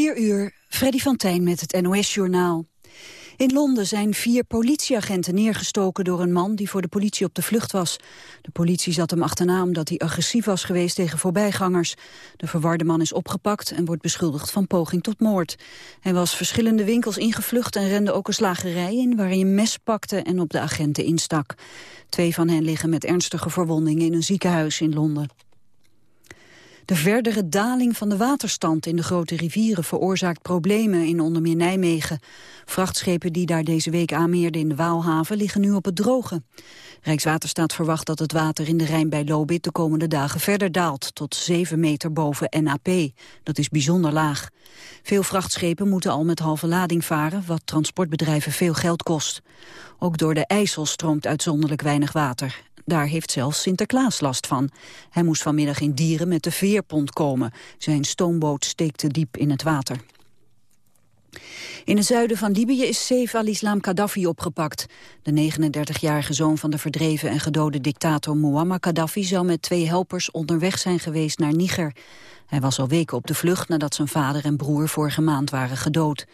4 uur, Freddy van Tijn met het NOS-journaal. In Londen zijn vier politieagenten neergestoken door een man die voor de politie op de vlucht was. De politie zat hem achterna omdat hij agressief was geweest tegen voorbijgangers. De verwarde man is opgepakt en wordt beschuldigd van poging tot moord. Hij was verschillende winkels ingevlucht en rende ook een slagerij in waar hij een mes pakte en op de agenten instak. Twee van hen liggen met ernstige verwondingen in een ziekenhuis in Londen. De verdere daling van de waterstand in de grote rivieren veroorzaakt problemen in onder meer Nijmegen. Vrachtschepen die daar deze week aanmeerden in de Waalhaven liggen nu op het droge. Rijkswaterstaat verwacht dat het water in de Rijn bij Lobit de komende dagen verder daalt, tot 7 meter boven NAP. Dat is bijzonder laag. Veel vrachtschepen moeten al met halve lading varen, wat transportbedrijven veel geld kost. Ook door de IJssel stroomt uitzonderlijk weinig water. Daar heeft zelfs Sinterklaas last van. Hij moest vanmiddag in Dieren met de veerpont komen. Zijn stoomboot steekte diep in het water. In het zuiden van Libië is Saif al-Islam Gaddafi opgepakt. De 39-jarige zoon van de verdreven en gedode dictator Muammar Gaddafi... zou met twee helpers onderweg zijn geweest naar Niger. Hij was al weken op de vlucht nadat zijn vader en broer vorige maand waren gedood.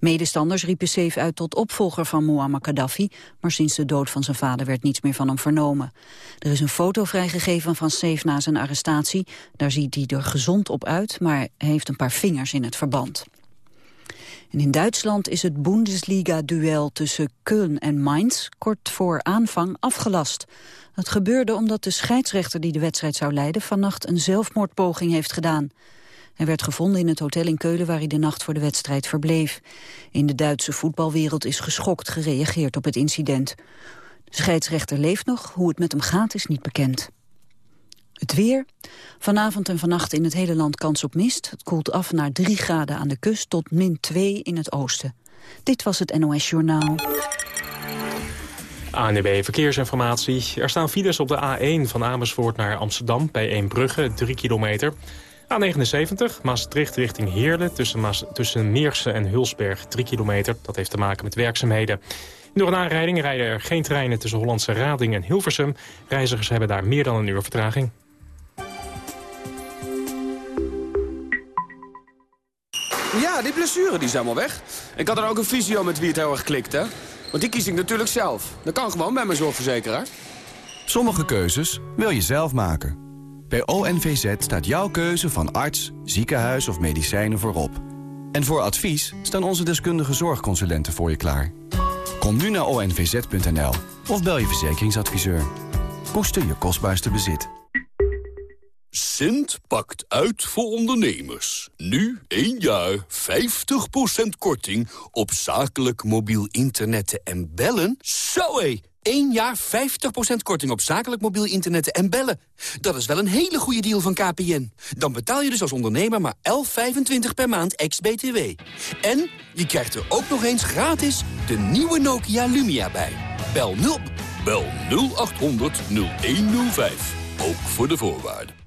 Medestanders riepen Seif uit tot opvolger van Muammar Gaddafi... maar sinds de dood van zijn vader werd niets meer van hem vernomen. Er is een foto vrijgegeven van Seif na zijn arrestatie. Daar ziet hij er gezond op uit, maar heeft een paar vingers in het verband. En in Duitsland is het Bundesliga-duel tussen Köln en Mainz kort voor aanvang afgelast. Het gebeurde omdat de scheidsrechter die de wedstrijd zou leiden vannacht een zelfmoordpoging heeft gedaan. Hij werd gevonden in het hotel in Keulen waar hij de nacht voor de wedstrijd verbleef. In de Duitse voetbalwereld is geschokt gereageerd op het incident. De scheidsrechter leeft nog, hoe het met hem gaat is niet bekend. Het weer. Vanavond en vannacht in het hele land kans op mist. Het koelt af naar 3 graden aan de kust tot min 2 in het oosten. Dit was het NOS Journaal. ANB Verkeersinformatie. Er staan files op de A1 van Amersfoort naar Amsterdam bij Eembrugge, 3 kilometer. A79, Maastricht richting Heerlen tussen, Maas, tussen Meersen en Hulsberg 3 kilometer. Dat heeft te maken met werkzaamheden. Door een aanrijding rijden er geen treinen tussen Hollandse Rading en Hilversum. Reizigers hebben daar meer dan een uur vertraging. Ja, die blessure die is helemaal weg. Ik had er ook een visio met wie het heel erg klikt, hè? Want die kies ik natuurlijk zelf. Dat kan gewoon bij mijn zorgverzekeraar. Sommige keuzes wil je zelf maken. Bij ONVZ staat jouw keuze van arts, ziekenhuis of medicijnen voorop. En voor advies staan onze deskundige zorgconsulenten voor je klaar. Kom nu naar onvz.nl of bel je verzekeringsadviseur. Koester je kostbaarste bezit. Sint pakt uit voor ondernemers. Nu 1 jaar 50% korting op zakelijk mobiel internet en bellen. Zo hé! 1 jaar 50% korting op zakelijk mobiel internet en bellen. Dat is wel een hele goede deal van KPN. Dan betaal je dus als ondernemer maar 11,25 per maand ex-BTW. En je krijgt er ook nog eens gratis de nieuwe Nokia Lumia bij. Bel 0, bel 0800 0105. Ook voor de voorwaarden.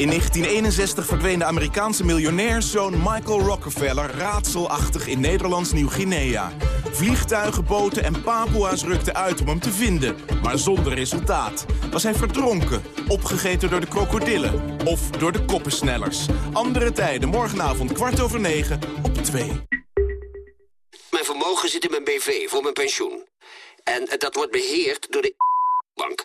In 1961 verdween de Amerikaanse miljonairszoon Michael Rockefeller raadselachtig in Nederlands Nieuw-Guinea. Vliegtuigen, boten en Papua's rukten uit om hem te vinden, maar zonder resultaat. Was hij verdronken, opgegeten door de krokodillen of door de koppensnellers. Andere tijden, morgenavond kwart over negen op 2. Mijn vermogen zit in mijn BV voor mijn pensioen. En dat wordt beheerd door de bank.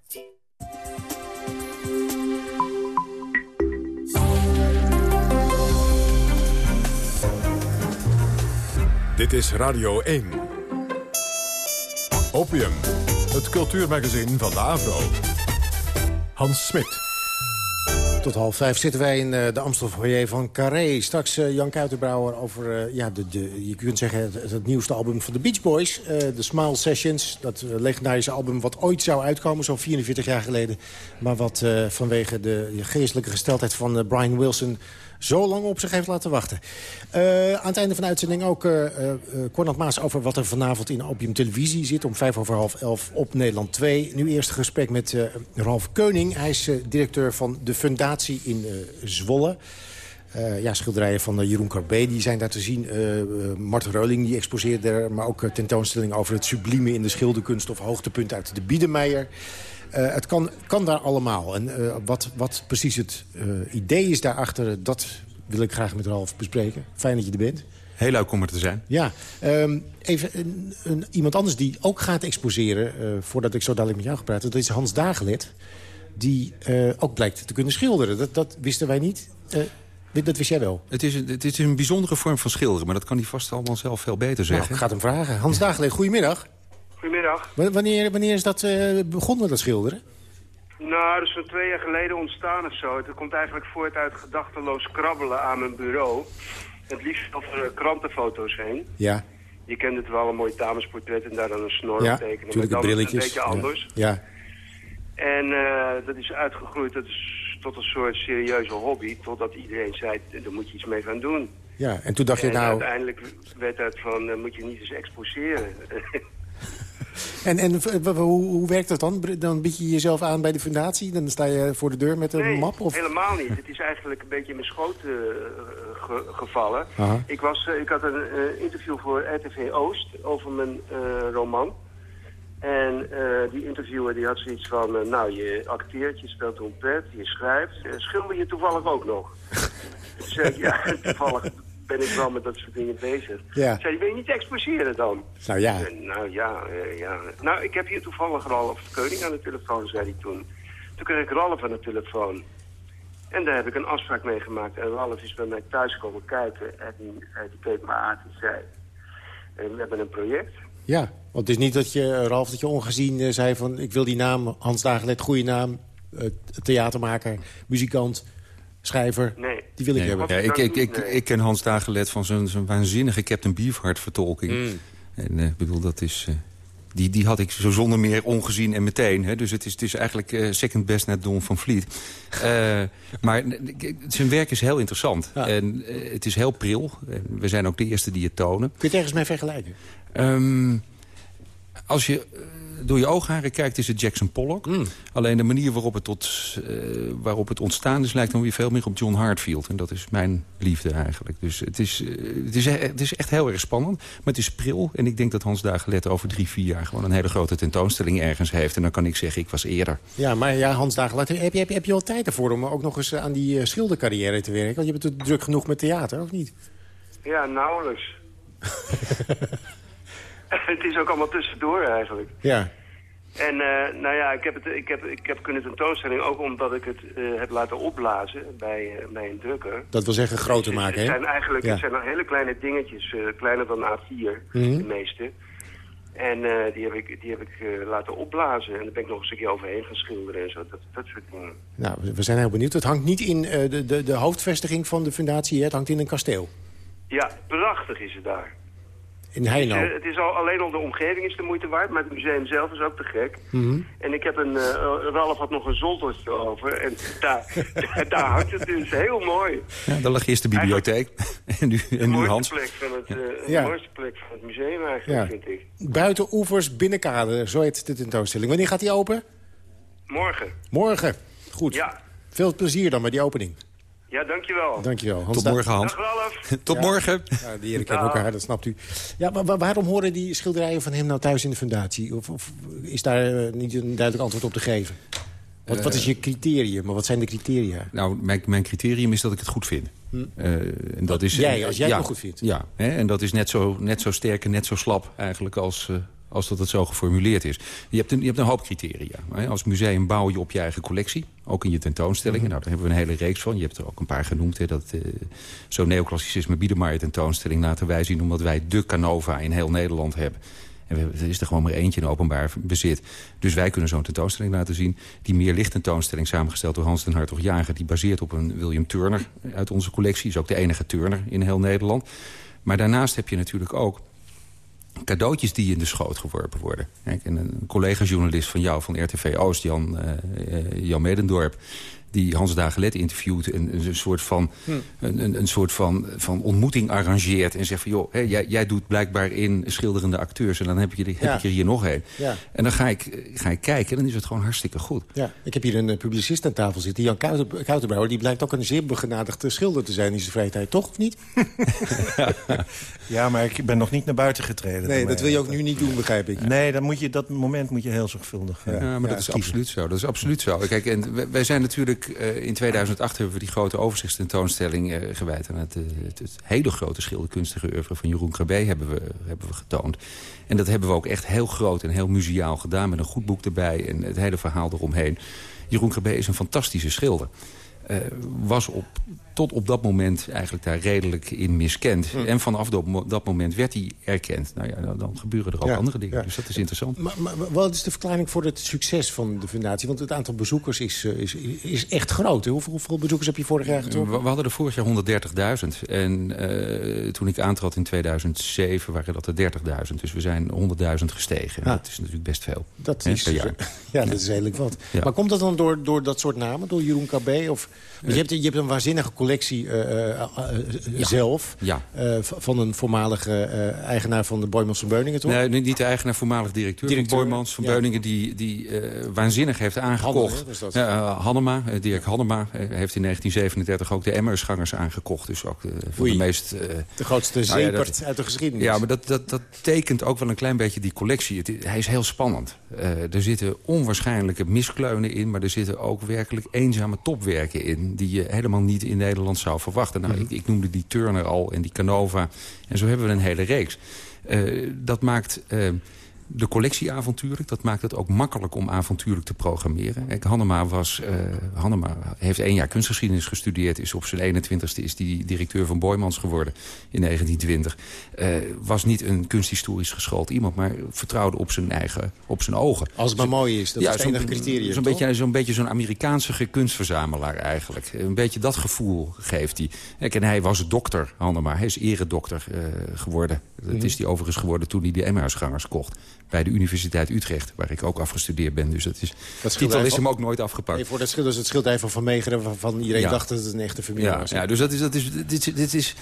Dit is Radio 1. Opium, het cultuurmagazin van de Avro. Hans Smit. Tot half vijf zitten wij in uh, de Amstelfoyer van Carré. Straks uh, Jan Kuitenbrouwer over, uh, ja, de, de, je kunt zeggen, het, het, nieuwste album van de Beach Boys. de Smile Sessions, dat legendarische album wat ooit zou uitkomen, zo'n 44 jaar geleden. Maar wat vanwege de geestelijke gesteldheid van Brian Wilson zo lang op zich heeft laten wachten. Uh, aan het einde van de uitzending ook uh, uh, Maas over wat er vanavond in Opium Televisie zit. Om vijf over half elf op Nederland 2. Nu eerst een gesprek met Ralf Keuning. Hij is directeur van de Fundatie in Zwolle. Ja, schilderijen van Jeroen Carbé die zijn daar te zien. Uh, Mart Reuling die exposeert er, maar ook tentoonstellingen over het sublieme in de schilderkunst... of hoogtepunt uit de Biedemeijer. Uh, het kan, kan daar allemaal. En uh, wat, wat precies het uh, idee is daarachter, dat wil ik graag met Ralf bespreken. Fijn dat je er bent. Heel leuk om er te zijn. Ja, um, even een, een, iemand anders die ook gaat exposeren... voordat ik zo dadelijk met jou ga praten, dat is Hans Dagelet. Die ook blijkt te kunnen schilderen. Dat, dat wisten wij niet. Dat wist jij wel? Het is, een, het is een bijzondere vorm van schilderen, maar dat kan hij vast allemaal zelf veel beter zeggen. Nou, ik ga hem vragen. Hans Dagelet, goedemiddag. Goedemiddag. wanneer, wanneer is dat uh, begonnen, dat schilderen? Nou, dat is zo'n twee jaar geleden ontstaan of zo. Het komt eigenlijk voort uit gedachteloos krabbelen aan mijn bureau. Het liefst over uh, krantenfoto's heen. Ja. Je kent het wel, een mooi damesportret en daar dan een snor ja, tekenen. natuurlijk, de brilletjes. een beetje anders. Ja. En uh, dat is uitgegroeid dat is tot een soort serieuze hobby. Totdat iedereen zei, daar moet je iets mee gaan doen. Ja, en toen dacht je nou... uiteindelijk werd het van, moet je niet eens exposeren. En, en hoe, hoe werkt dat dan? Dan bied je jezelf aan bij de fundatie? Dan sta je voor de deur met een nee, map? Of? helemaal niet. Het is eigenlijk een beetje in mijn schoot uh, gevallen. Ik, was, uh, ik had een uh, interview voor RTV Oost over mijn roman. En die interviewer die had zoiets van... nou, je acteert, je speelt trompet, je schrijft. schilder je toevallig ook nog? dus ja, toevallig ben ik wel met dat soort dingen bezig. Ja. Zei wil je niet exposeren dan? Nou ja. Nou ja, uh, ja. Nou, ik heb hier toevallig Ralf Keuning aan de telefoon, zei hij toen. Toen kreeg ik Ralf aan de telefoon. En daar heb ik een afspraak mee gemaakt. En Ralf is bij mij thuis komen kijken. En die, uh, die keek me aan en zei... we hebben een project. Ja, want het is niet dat je, Ralf, dat je ongezien zei van... ik wil die naam, Hans Dagelet, goede naam... theatermaker, muzikant schrijver. Nee. Die wil ik hebben. Ja, ik, ik, ik, ik, ken Hans Dagelet van zijn waanzinnige Captain Beefheart vertolking. Mm. En uh, bedoel, dat is... Uh, die, die had ik zo zonder meer ongezien en meteen. Hè? Dus het is, het is eigenlijk uh, second best net Don van Vliet. maar zijn werk is heel interessant. Ja. En het is heel pril. we zijn ook de eerste die het tonen. Kun je het ergens mee vergelijken? Um, als je door je oogharen kijkt is het Jackson Pollock. Mm. Alleen de manier waarop het, tot, uh, waarop het ontstaan is... lijkt dan weer veel meer op John Hartfield. En dat is mijn liefde eigenlijk. Dus het is, uh, het is, het is echt heel erg spannend. Maar het is pril. En ik denk dat Hans Dagelet over drie, vier jaar... gewoon een hele grote tentoonstelling ergens heeft. En dan kan ik zeggen, ik was eerder. Ja, maar ja, Hans Dagelet, heb je, heb je, heb je al tijd ervoor... om ook nog eens aan die schildercarrière te werken? Want je bent druk genoeg met theater, of niet? Ja, nauwelijks. het is ook allemaal tussendoor eigenlijk. Ja. En uh, nou ja, ik heb, het, ik, heb, ik heb kunnen tentoonstelling ook omdat ik het uh, heb laten opblazen bij, uh, bij een drukker. Dat wil zeggen groter maken, hè? Het zijn eigenlijk ja. het zijn hele kleine dingetjes, kleiner dan A4, mm -hmm. de meeste. En die heb ik, die heb ik laten opblazen. En daar ben ik nog een stukje overheen gaan schilderen en zo. Dat, dat soort dingen. Nou, we zijn heel benieuwd. Het hangt niet in de, de, de hoofdvestiging van de fundatie, hè? het hangt in een kasteel. Ja, prachtig is het daar. In Heino. Het, is, het is al, alleen al de omgeving is de moeite waard, maar het museum zelf is ook te gek. Mm -hmm. En ik heb een, uh, Ralf had nog een zoldertje over en daar, daar hangt het dus heel mooi. Ja, daar lag eerst de bibliotheek en nu, en nu Hans. Plek van het, uh, ja. De mooiste plek van het museum eigenlijk, ja. vind ik. Buiten oevers, binnenkade, zo heet de tentoonstelling. Wanneer gaat die open? Morgen. Morgen, goed. Ja. Veel plezier dan bij die opening. Ja, dankjewel. Dankjewel. Hans Tot morgen, Hans. Tot ja. morgen. Ja, die heren kennen elkaar, dat snapt u. Ja, maar waarom horen die schilderijen van hem nou thuis in de fundatie? Of, of is daar uh, niet een duidelijk antwoord op te geven? Wat, uh, wat is je criterium? Maar wat zijn de criteria? Nou, mijn, mijn criterium is dat ik het goed vind. Hm. Uh, en dat is, jij, als jij ja, het goed vindt? Ja, hè, en dat is net zo, net zo sterk en net zo slap eigenlijk als als dat het zo geformuleerd is. Je hebt een, je hebt een hoop criteria. Hè? Als museum bouw je op je eigen collectie. Ook in je tentoonstellingen. -hmm. Nou, daar hebben we een hele reeks van. Je hebt er ook een paar genoemd. Hè? Dat, uh, Zo'n neoclassicisme Biedemaier tentoonstelling laten wij zien... omdat wij de Canova in heel Nederland hebben. En we, er is er gewoon maar eentje in openbaar bezit. Dus wij kunnen zo'n tentoonstelling laten zien. Die meer licht tentoonstelling samengesteld door Hans den Hartog Jager... die baseert op een William Turner uit onze collectie. Is ook de enige Turner in heel Nederland. Maar daarnaast heb je natuurlijk ook cadeautjes die in de schoot geworpen worden. En een collega-journalist van jou, van RTV Oost, Jan, uh, Jan Medendorp... die Hans Dagelet interviewt... en een soort van, hm. een, een, soort van, van ontmoeting arrangeert... en zegt van, joh, hè, jij, jij doet blijkbaar in schilderende acteurs... en dan heb, je, heb ik er hier nog een. Ja. En dan ga ik, ga ik kijken en dan is het gewoon hartstikke goed. Ja, ik heb hier een publicist aan tafel zitten, Jan Kouterbrouwer... die blijkt ook een zeer begenadigde schilder te zijn in zijn vrije tijd, toch? Of niet? ja, maar ik ben nog niet naar buiten getreden. Nee, dat wil je ook nu niet doen, begrijp ik. Nee, dan moet je, dat moment moet je heel zorgvuldig... Ja, ja maar dat is absoluut zo. Dat is absoluut zo. Kijk, en wij zijn natuurlijk... Uh, in 2008 hebben we die grote overzichtstentoonstelling uh, gewijd... aan het, uh, het, hele grote schilderkunstige oeuvre van Jeroen Krabbe hebben we, hebben we getoond. En dat hebben we ook echt heel groot en heel muziaal gedaan... met een goed boek erbij en het hele verhaal eromheen. Jeroen Krabbe is een fantastische schilder. Was op tot op dat moment eigenlijk daar redelijk in miskend. Hm. En vanaf dat, moment werd hij erkend. Nou ja, dan, gebeuren er ook andere dingen. Dus dat is interessant. Maar, maar, wat is de verklaring voor het succes van de fundatie? Want het aantal bezoekers is, eh, is, is echt groot. Hoeveel, hoeveel, bezoekers heb je vorig jaar getrokken? We, hadden er vorig jaar 130.000. En uh, toen ik aantrad in 2007 waren dat er 30.000. Dus we zijn 100.000 gestegen. Dat is natuurlijk best veel. Dat is, jaar. Ja, dat is redelijk wat. Maar komt dat dan door, door dat soort namen? Door Jeroen KB? Of, je, hebt, je hebt een waanzinnige collectie uh, zelf. Ja. van een voormalige eigenaar van de Boymans van Beuningen, toch? Nee, niet de eigenaar, voormalig directeur, directeur van Boymans van Beuningen... die, die waanzinnig heeft aangekocht. Hannema, Hannema, Dirk Hannema, heeft in 1937 ook de Emmersgangers aangekocht. Dus ook voor de meest... de grootste nou, uit de geschiedenis. Ja, maar dat, dat, dat tekent ook wel een klein beetje die collectie. Het, hij is heel spannend. er zitten onwaarschijnlijke miskleunen in... maar er zitten ook werkelijk eenzame topwerken in... die je helemaal niet in Nederland zou verwachten. Nou, mhm. ik, ik, noemde die Turner al en die Canova. En zo hebben we een hele reeks. Uh, dat maakt... Uh, de collectie avontuurlijk. Dat maakt het ook makkelijk om avontuurlijk te programmeren. Kijk, Hannema, was, uh, Hannema heeft één jaar kunstgeschiedenis gestudeerd. Is op zijn 21ste is die directeur van Boymans geworden in 1920. Uh, eh, was niet een kunsthistorisch geschoold iemand, maar vertrouwde op zijn eigen op zijn ogen. Als het maar mooi is, dat ja, is het enige criterium. Zo'n beetje zo'n beetje zo'n Amerikaanse kunstverzamelaar eigenlijk. Een beetje dat gevoel geeft hij. Kijk, en hij was dokter, Hannema. Hij is eredokter uh, geworden. Dat mhm. is hij overigens geworden toen hij de Emmausgangers kocht bij de Universiteit Utrecht, waar ik ook afgestudeerd ben. Dus dat is, dat titel is hem ook nooit afgepakt. Nee, voor dat schild is het schilderij van Van Meegeren... waarvan iedereen dacht dat het een echte familie ja, was. Ja, dus dat is, dat is, dit, dit is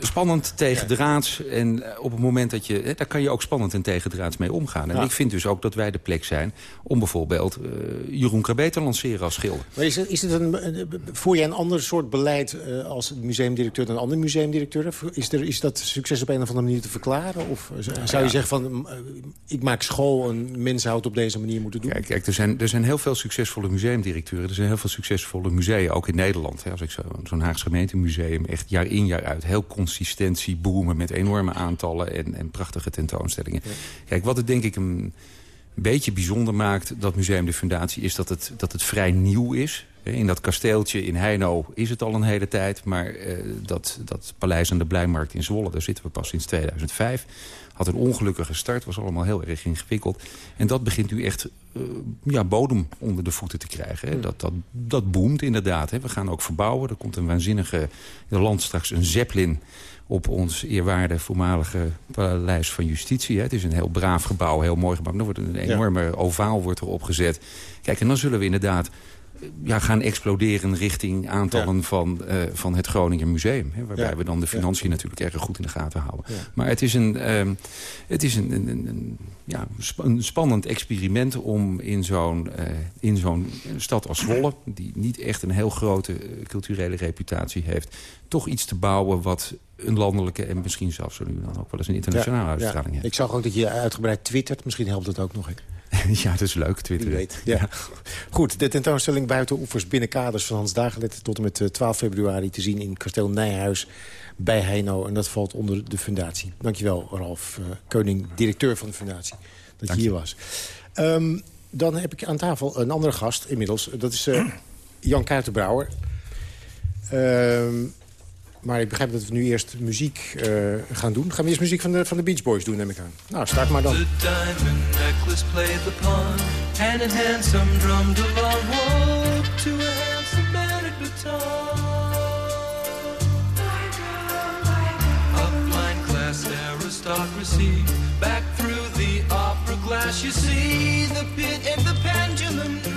spannend tegen draads. En eh, op het moment dat je... daar kan je ook spannend en tegen draads mee omgaan. En ik vind dus ook dat wij de plek zijn... om bijvoorbeeld uh, Jeroen Krabbe te lanceren als schilder. Maar is het, is het een, voer jij een ander soort beleid uh, als museumdirecteur... dan een andere museumdirecteur? Is, er, is dat succes op een of andere manier te verklaren? Of zou je zeggen van... ik maak school en mensen houden op deze manier moeten doen? Kijk, kijk er, zijn, er zijn heel veel succesvolle museumdirecteuren. Er zijn heel veel succesvolle musea, ook in Nederland. Hè. Als ik zo'n zo Haagse gemeentemuseum echt jaar in jaar uit... heel consistentie boemen met enorme aantallen en, en prachtige tentoonstellingen. Kijk, wat het denk ik een beetje bijzonder maakt, dat Museum de Fundatie... is dat het, dat het vrij nieuw is. In dat kasteeltje in Heino is het al een hele tijd. Maar eh, dat, dat paleis aan de Blijmarkt in Zwolle, daar zitten we pas sinds 2005. Had een ongelukkige start, was allemaal heel erg ingewikkeld. En dat begint nu echt uh, ja, bodem onder de voeten te krijgen. Hè. Dat, dat, dat boomt inderdaad. Hè. We gaan ook verbouwen. Er komt een waanzinnige... In land straks een Zeppelin op ons eerwaarde voormalige paleis van justitie. Hè. Het is een heel braaf gebouw, heel mooi gebouw. Er wordt een enorme ovaal wordt erop gezet. Kijk, en dan zullen we inderdaad ja, gaan exploderen richting aantallen van, uh, van het Groningen Museum. Hè, waarbij we dan de financiën natuurlijk erg goed in de gaten houden. Maar het is een, um, het is een, een, een, ja, een spannend experiment om in zo'n uh, in zo'n stad als Zwolle... die niet echt een heel grote uh, culturele reputatie heeft... toch iets te bouwen wat een landelijke en misschien zelfs zo nu dan ook wel eens een internationale uitstraling heeft. Ik zag ook dat je uitgebreid twittert. Misschien helpt het ook nog. Hè? ja, dat is leuk, Twitter. Weet, ja. Goed, de tentoonstelling Buiten Oevers Binnenkaders van Hans Dagelet... tot en met 12 eh, februari te zien in kasteel Nijhuis bij Heino. En dat valt onder de fundatie. Dankjewel, Ralf uh, Keuning, directeur van de fundatie, dat je hier was. Um, dan heb ik aan tafel een andere gast inmiddels. Dat is uh, Jan Kuitenbrouwer. Um, maar ik begrijp dat we nu eerst muziek uh, gaan doen. Gaan we eerst muziek van de, van de Beach Boys doen, neem ik aan. Nou, start maar dan. The diamond necklace played the pawn. Hand in hand some drummed along. Walk to a handsome man at. Upline class aristocracy. Back through the opera glass you see the pit and the pendulum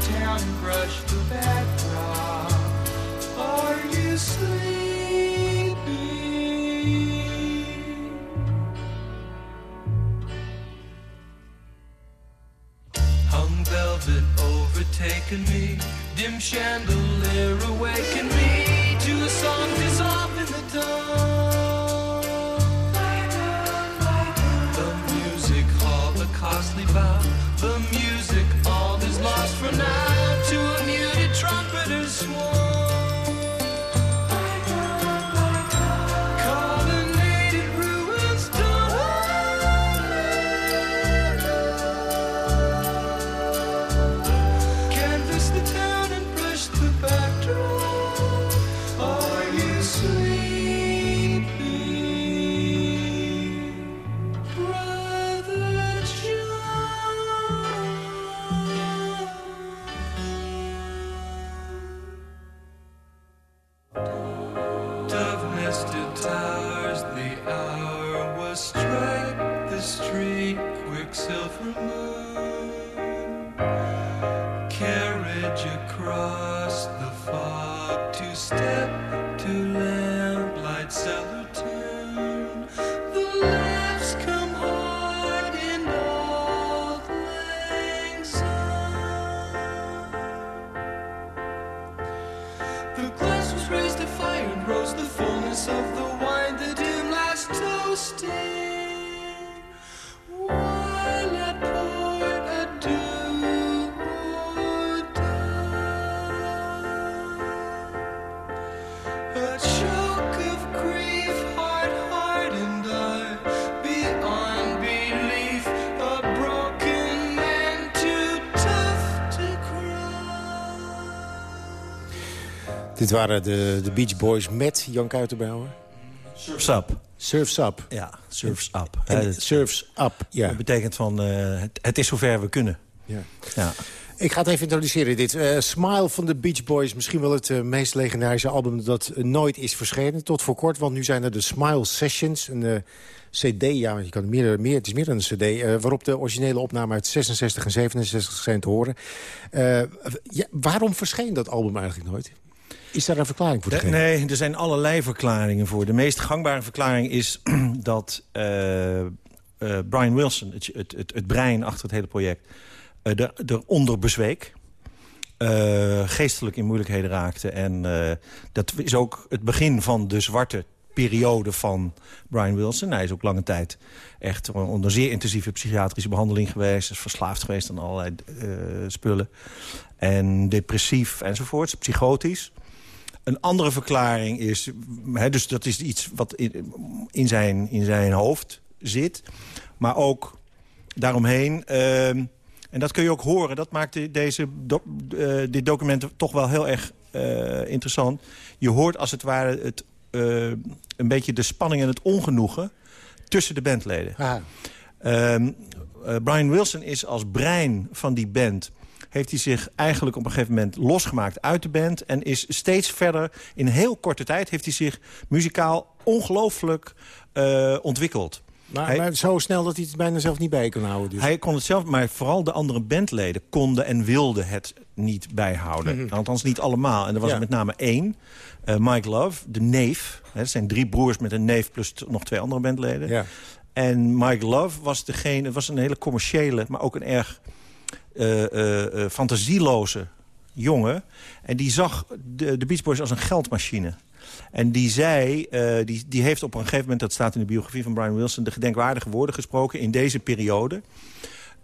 town and brush the backdrop. Are you sleeping? Hung velvet overtaken me, dim chandelier awaken me Dit waren de, de Beach Boys met Jan Kuitenbrouwer. Surf's Up. Surf's Up. Ja, Surf's Up. En Eh, surf's Up, ja. Dat betekent van, eh, het, het is zover we kunnen. Ja. Ja. Ik ga het even introduceren, dit. Eh, Smile van de Beach Boys. Misschien wel het meest legendarische album dat nooit is verschenen. Tot voor kort, want nu zijn er de Smile Sessions. Een cd, ja, je kan het, meer, meer, het is meer dan een cd... waarop de originele opname uit 66 en 67 zijn te horen. Ja, waarom verscheen dat album eigenlijk nooit? Is daar een verklaring voor te De- geven? nee, er zijn allerlei verklaringen voor. De meest gangbare verklaring is dat eh, eh, Brian Wilson, het, het, het, het brein achter het hele project, eh, er, eronder bezweek. Geestelijk in moeilijkheden raakte. En dat is ook het begin van de zwarte periode van Brian Wilson. Hij is ook lange tijd echt onder zeer intensieve psychiatrische behandeling geweest. Is verslaafd geweest aan allerlei spullen. En depressief enzovoorts, psychotisch. Een andere verklaring is... Hè, dus dat is iets wat in, in, zijn, in zijn hoofd zit. Maar ook daaromheen... ehm, en dat kun je ook horen. Dat maakt de- deze eh, dit document toch wel heel erg eh, interessant. Je hoort als het ware het, eh, een beetje de spanning en het ongenoegen... tussen de bandleden. Ehm, eh, Brian Wilson is als brein van die band... heeft hij zich eigenlijk op een gegeven moment losgemaakt uit de band... en is steeds verder, in heel korte tijd... heeft hij zich muzikaal ongelooflijk eh, ontwikkeld. Maar, Hij- maar zo snel dat hij het bijna zelf niet bij kon houden. Dus. Hij kon het zelf, maar vooral de andere bandleden konden en wilden het niet bijhouden. Mhm. Althans niet allemaal. En er was Ja. er met name één, eh, Mike Love, de neef. Hè, het zijn drie broers met een neef plus nog twee andere bandleden. Ja. En Mike Love was degene, het was een hele commerciële, maar ook een erg fantasieloze jongen. En die zag de, de Beach Boys als een geldmachine. En die zei, eh, die, die heeft op een gegeven moment... dat staat in de biografie van Brian Wilson... de gedenkwaardige woorden gesproken in deze periode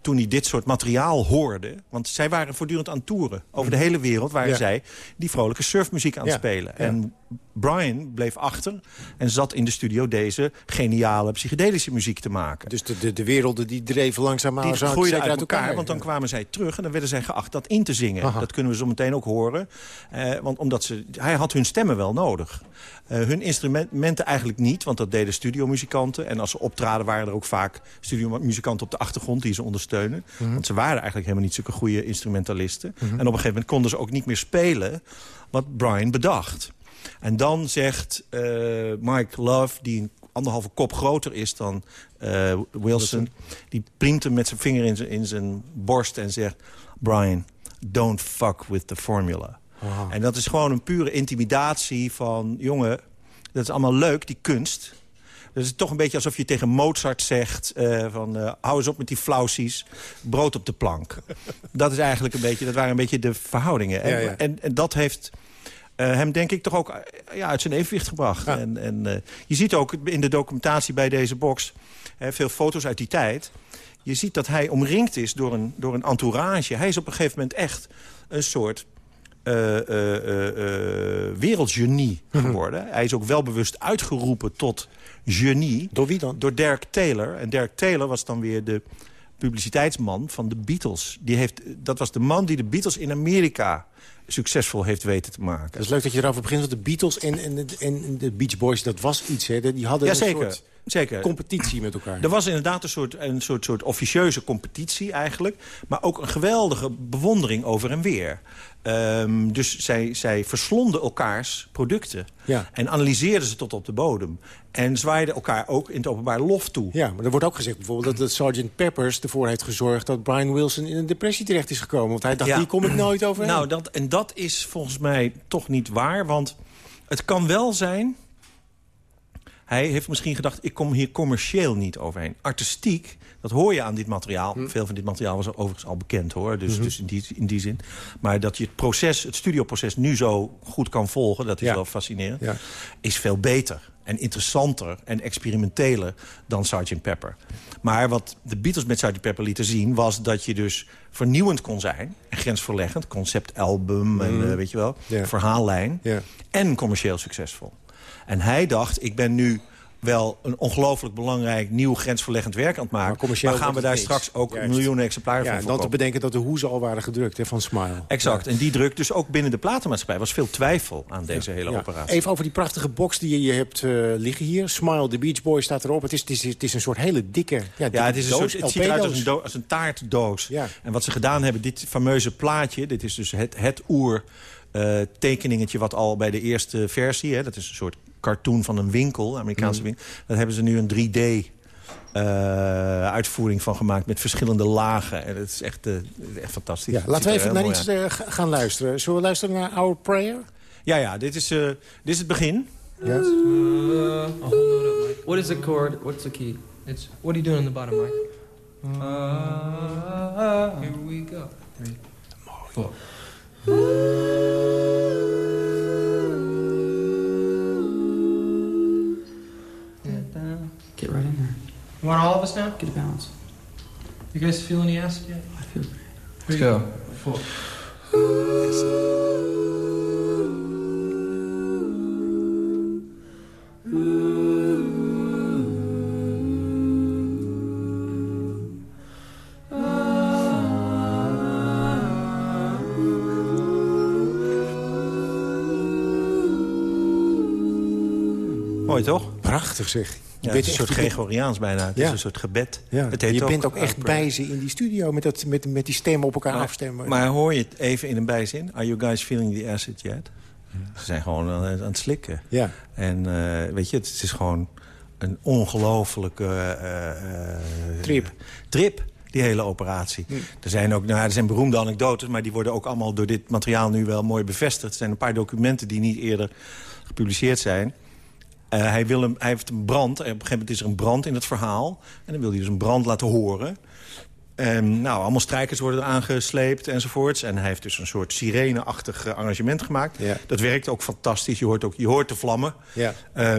toen hij dit soort materiaal hoorde... want zij waren voortdurend aan toeren. Over de hele wereld waren Ja. zij die vrolijke surfmuziek aan het Ja, spelen. En Brian bleef achter en zat in de studio... deze geniale psychedelische muziek te maken. Dus de, de, de werelden die dreven langzaamaan Die zo groeiden uit elkaar, want dan kwamen zij terug... en dan werden zij geacht dat in te zingen. Aha. Dat kunnen we zo meteen ook horen. Eh, want omdat ze, hij had hun stemmen wel nodig. Eh, hun instrumenten eigenlijk niet, want dat deden studiomuzikanten. En als ze optraden waren er ook vaak studiomuzikanten op de achtergrond... die ze ondersteunen. Mhm. Want ze waren eigenlijk helemaal niet zulke goede instrumentalisten. En op een gegeven moment konden ze ook niet meer spelen... wat Brian bedacht. En dan zegt eh, Mike Love, die een anderhalve kop groter is dan eh, Wilson... die priemt hem met zijn vinger in zijn, in zijn borst en zegt... Brian, don't fuck with the formula. En dat is gewoon een pure intimidatie van... jongen, dat is allemaal leuk, die kunst... Dat is toch een beetje alsof je tegen Mozart zegt... eh, van uh, hou eens op met die flausies, brood op de plank. dat is eigenlijk een beetje, dat waren een beetje de verhoudingen. En, Ja, ja. en, en dat heeft eh, hem denk ik toch ook eh, ja, uit zijn evenwicht gebracht. En, en eh, je ziet ook in de documentatie bij deze box... veel foto's uit die tijd... je ziet dat hij omringd is door een, door een entourage. Hij is op een gegeven moment echt een soort wereldgenie geworden. Hij is ook wel bewust uitgeroepen tot genie. Door wie dan? Door Dirk Taylor. En Dirk Taylor was dan weer de publiciteitsman van de Beatles. Die heeft, dat was de man die de Beatles in Amerika succesvol heeft weten te maken. Het is leuk dat je erover begint, want de Beatles en, en, en- de Beach Boys, dat was iets. Hè? Die hadden Ja, een zeker. soort zeker. competitie met elkaar. Er was inderdaad een soort, een soort, soort officieuze competitie eigenlijk. Maar ook een geweldige bewondering over en weer. Ehm, dus zij, zij verslonden elkaars producten. Ja. En analyseerden ze tot op de bodem. En zwaaiden elkaar ook in het openbaar lof toe. Ja, maar er wordt ook gezegd bijvoorbeeld dat, dat Sgt. Peppers ervoor heeft gezorgd... dat Brian Wilson in een depressie terecht is gekomen. Want hij dacht, Ja. hier kom ik nooit overheen. Nou, dat, en dat is volgens mij toch niet waar. Want het kan wel zijn... Hij heeft misschien gedacht, ik kom hier commercieel niet overheen. Artistiek, dat hoor je aan dit materiaal. Hm. Veel van dit materiaal was overigens al bekend, hoor. Dus, Mhm. dus in, die, in die zin. Maar dat je het proces, het studioproces nu zo goed kan volgen... dat is Ja. wel fascinerend. Ja. Is veel beter en interessanter en experimenteler dan Sgt. Pepper. Maar wat de Beatles met Sgt. Pepper lieten zien... was dat je dus vernieuwend kon zijn. En grensverleggend, conceptalbum en Mhm. eh, weet je wel, verhaallijn. En commercieel succesvol. En hij dacht, ik ben nu wel een ongelooflijk belangrijk nieuw grensverleggend werk aan het maken. Maar, commercieel gaan we daar straks ook Juist. miljoenen exemplaren ja, van en dan te verkopen? bedenken dat de hoezen al waren gedrukt hè, van Smile. Exact. En die druk dus ook binnen de platenmaatschappij was veel twijfel aan deze hele Ja. operatie. Even over die prachtige box die je hebt eh, liggen hier. Smile, The Beach Boys staat erop. Het is, het is, het is een soort hele dikke ja, Ja, het, is een doos, soort, het ziet eruit als een, do- als een taartdoos. Ja. En wat ze gedaan hebben, dit fameuze plaatje... dit is dus het, het oer eh, tekeningetje wat al bij de eerste versie... Hè, dat is een soort cartoon van een winkel, Amerikaanse Mm. winkel... daar hebben ze nu een 3D... eh, uitvoering van gemaakt met verschillende lagen. En het is echt, eh, echt fantastisch. Ja, laten we even naar iets gaan luisteren. Zullen we luisteren naar Our Prayer? Ja, ja, dit is, eh, dit is het begin. Yes. Uh. What is the chord? What's the key? It's what are you doing on the bottom, Mike? Uh, here we go. Three, four. Get right in there. You want all of us now? Get a balance. You guys feel any acid yet? I feel great. Let's go. Four. Mooi, toch? Prachtig zeg. Ja, het is een soort Gregoriaans bijna. Het Ja. is een soort gebed. Ja, Het heet je bent ook echt Prayer. bij ze in die studio met, dat, met, met die stemmen op elkaar afstemmen. Maar hoor je het even in een bijzin? Are you guys feeling the acid yet? Ze zijn gewoon aan, het- aan het slikken. Ja. En eh, weet je, het is gewoon een ongelofelijke... eh, eh, Trip. Trip, die hele operatie. Er zijn ook nou, ja, er zijn beroemde anekdotes... maar die worden ook allemaal door dit materiaal nu wel mooi bevestigd. Er zijn een paar documenten die niet eerder gepubliceerd zijn... Eh, hij, wil hem, hij heeft een brand. Op een gegeven moment is er een brand in het verhaal. En dan wil hij dus een brand laten horen. En nou, allemaal strijkers worden er aangesleept enzovoorts. En hij heeft dus een soort sirene-achtig eh, arrangement gemaakt. Ja. Dat werkt ook fantastisch. Je hoort, ook, je hoort de vlammen. Ja. Eh,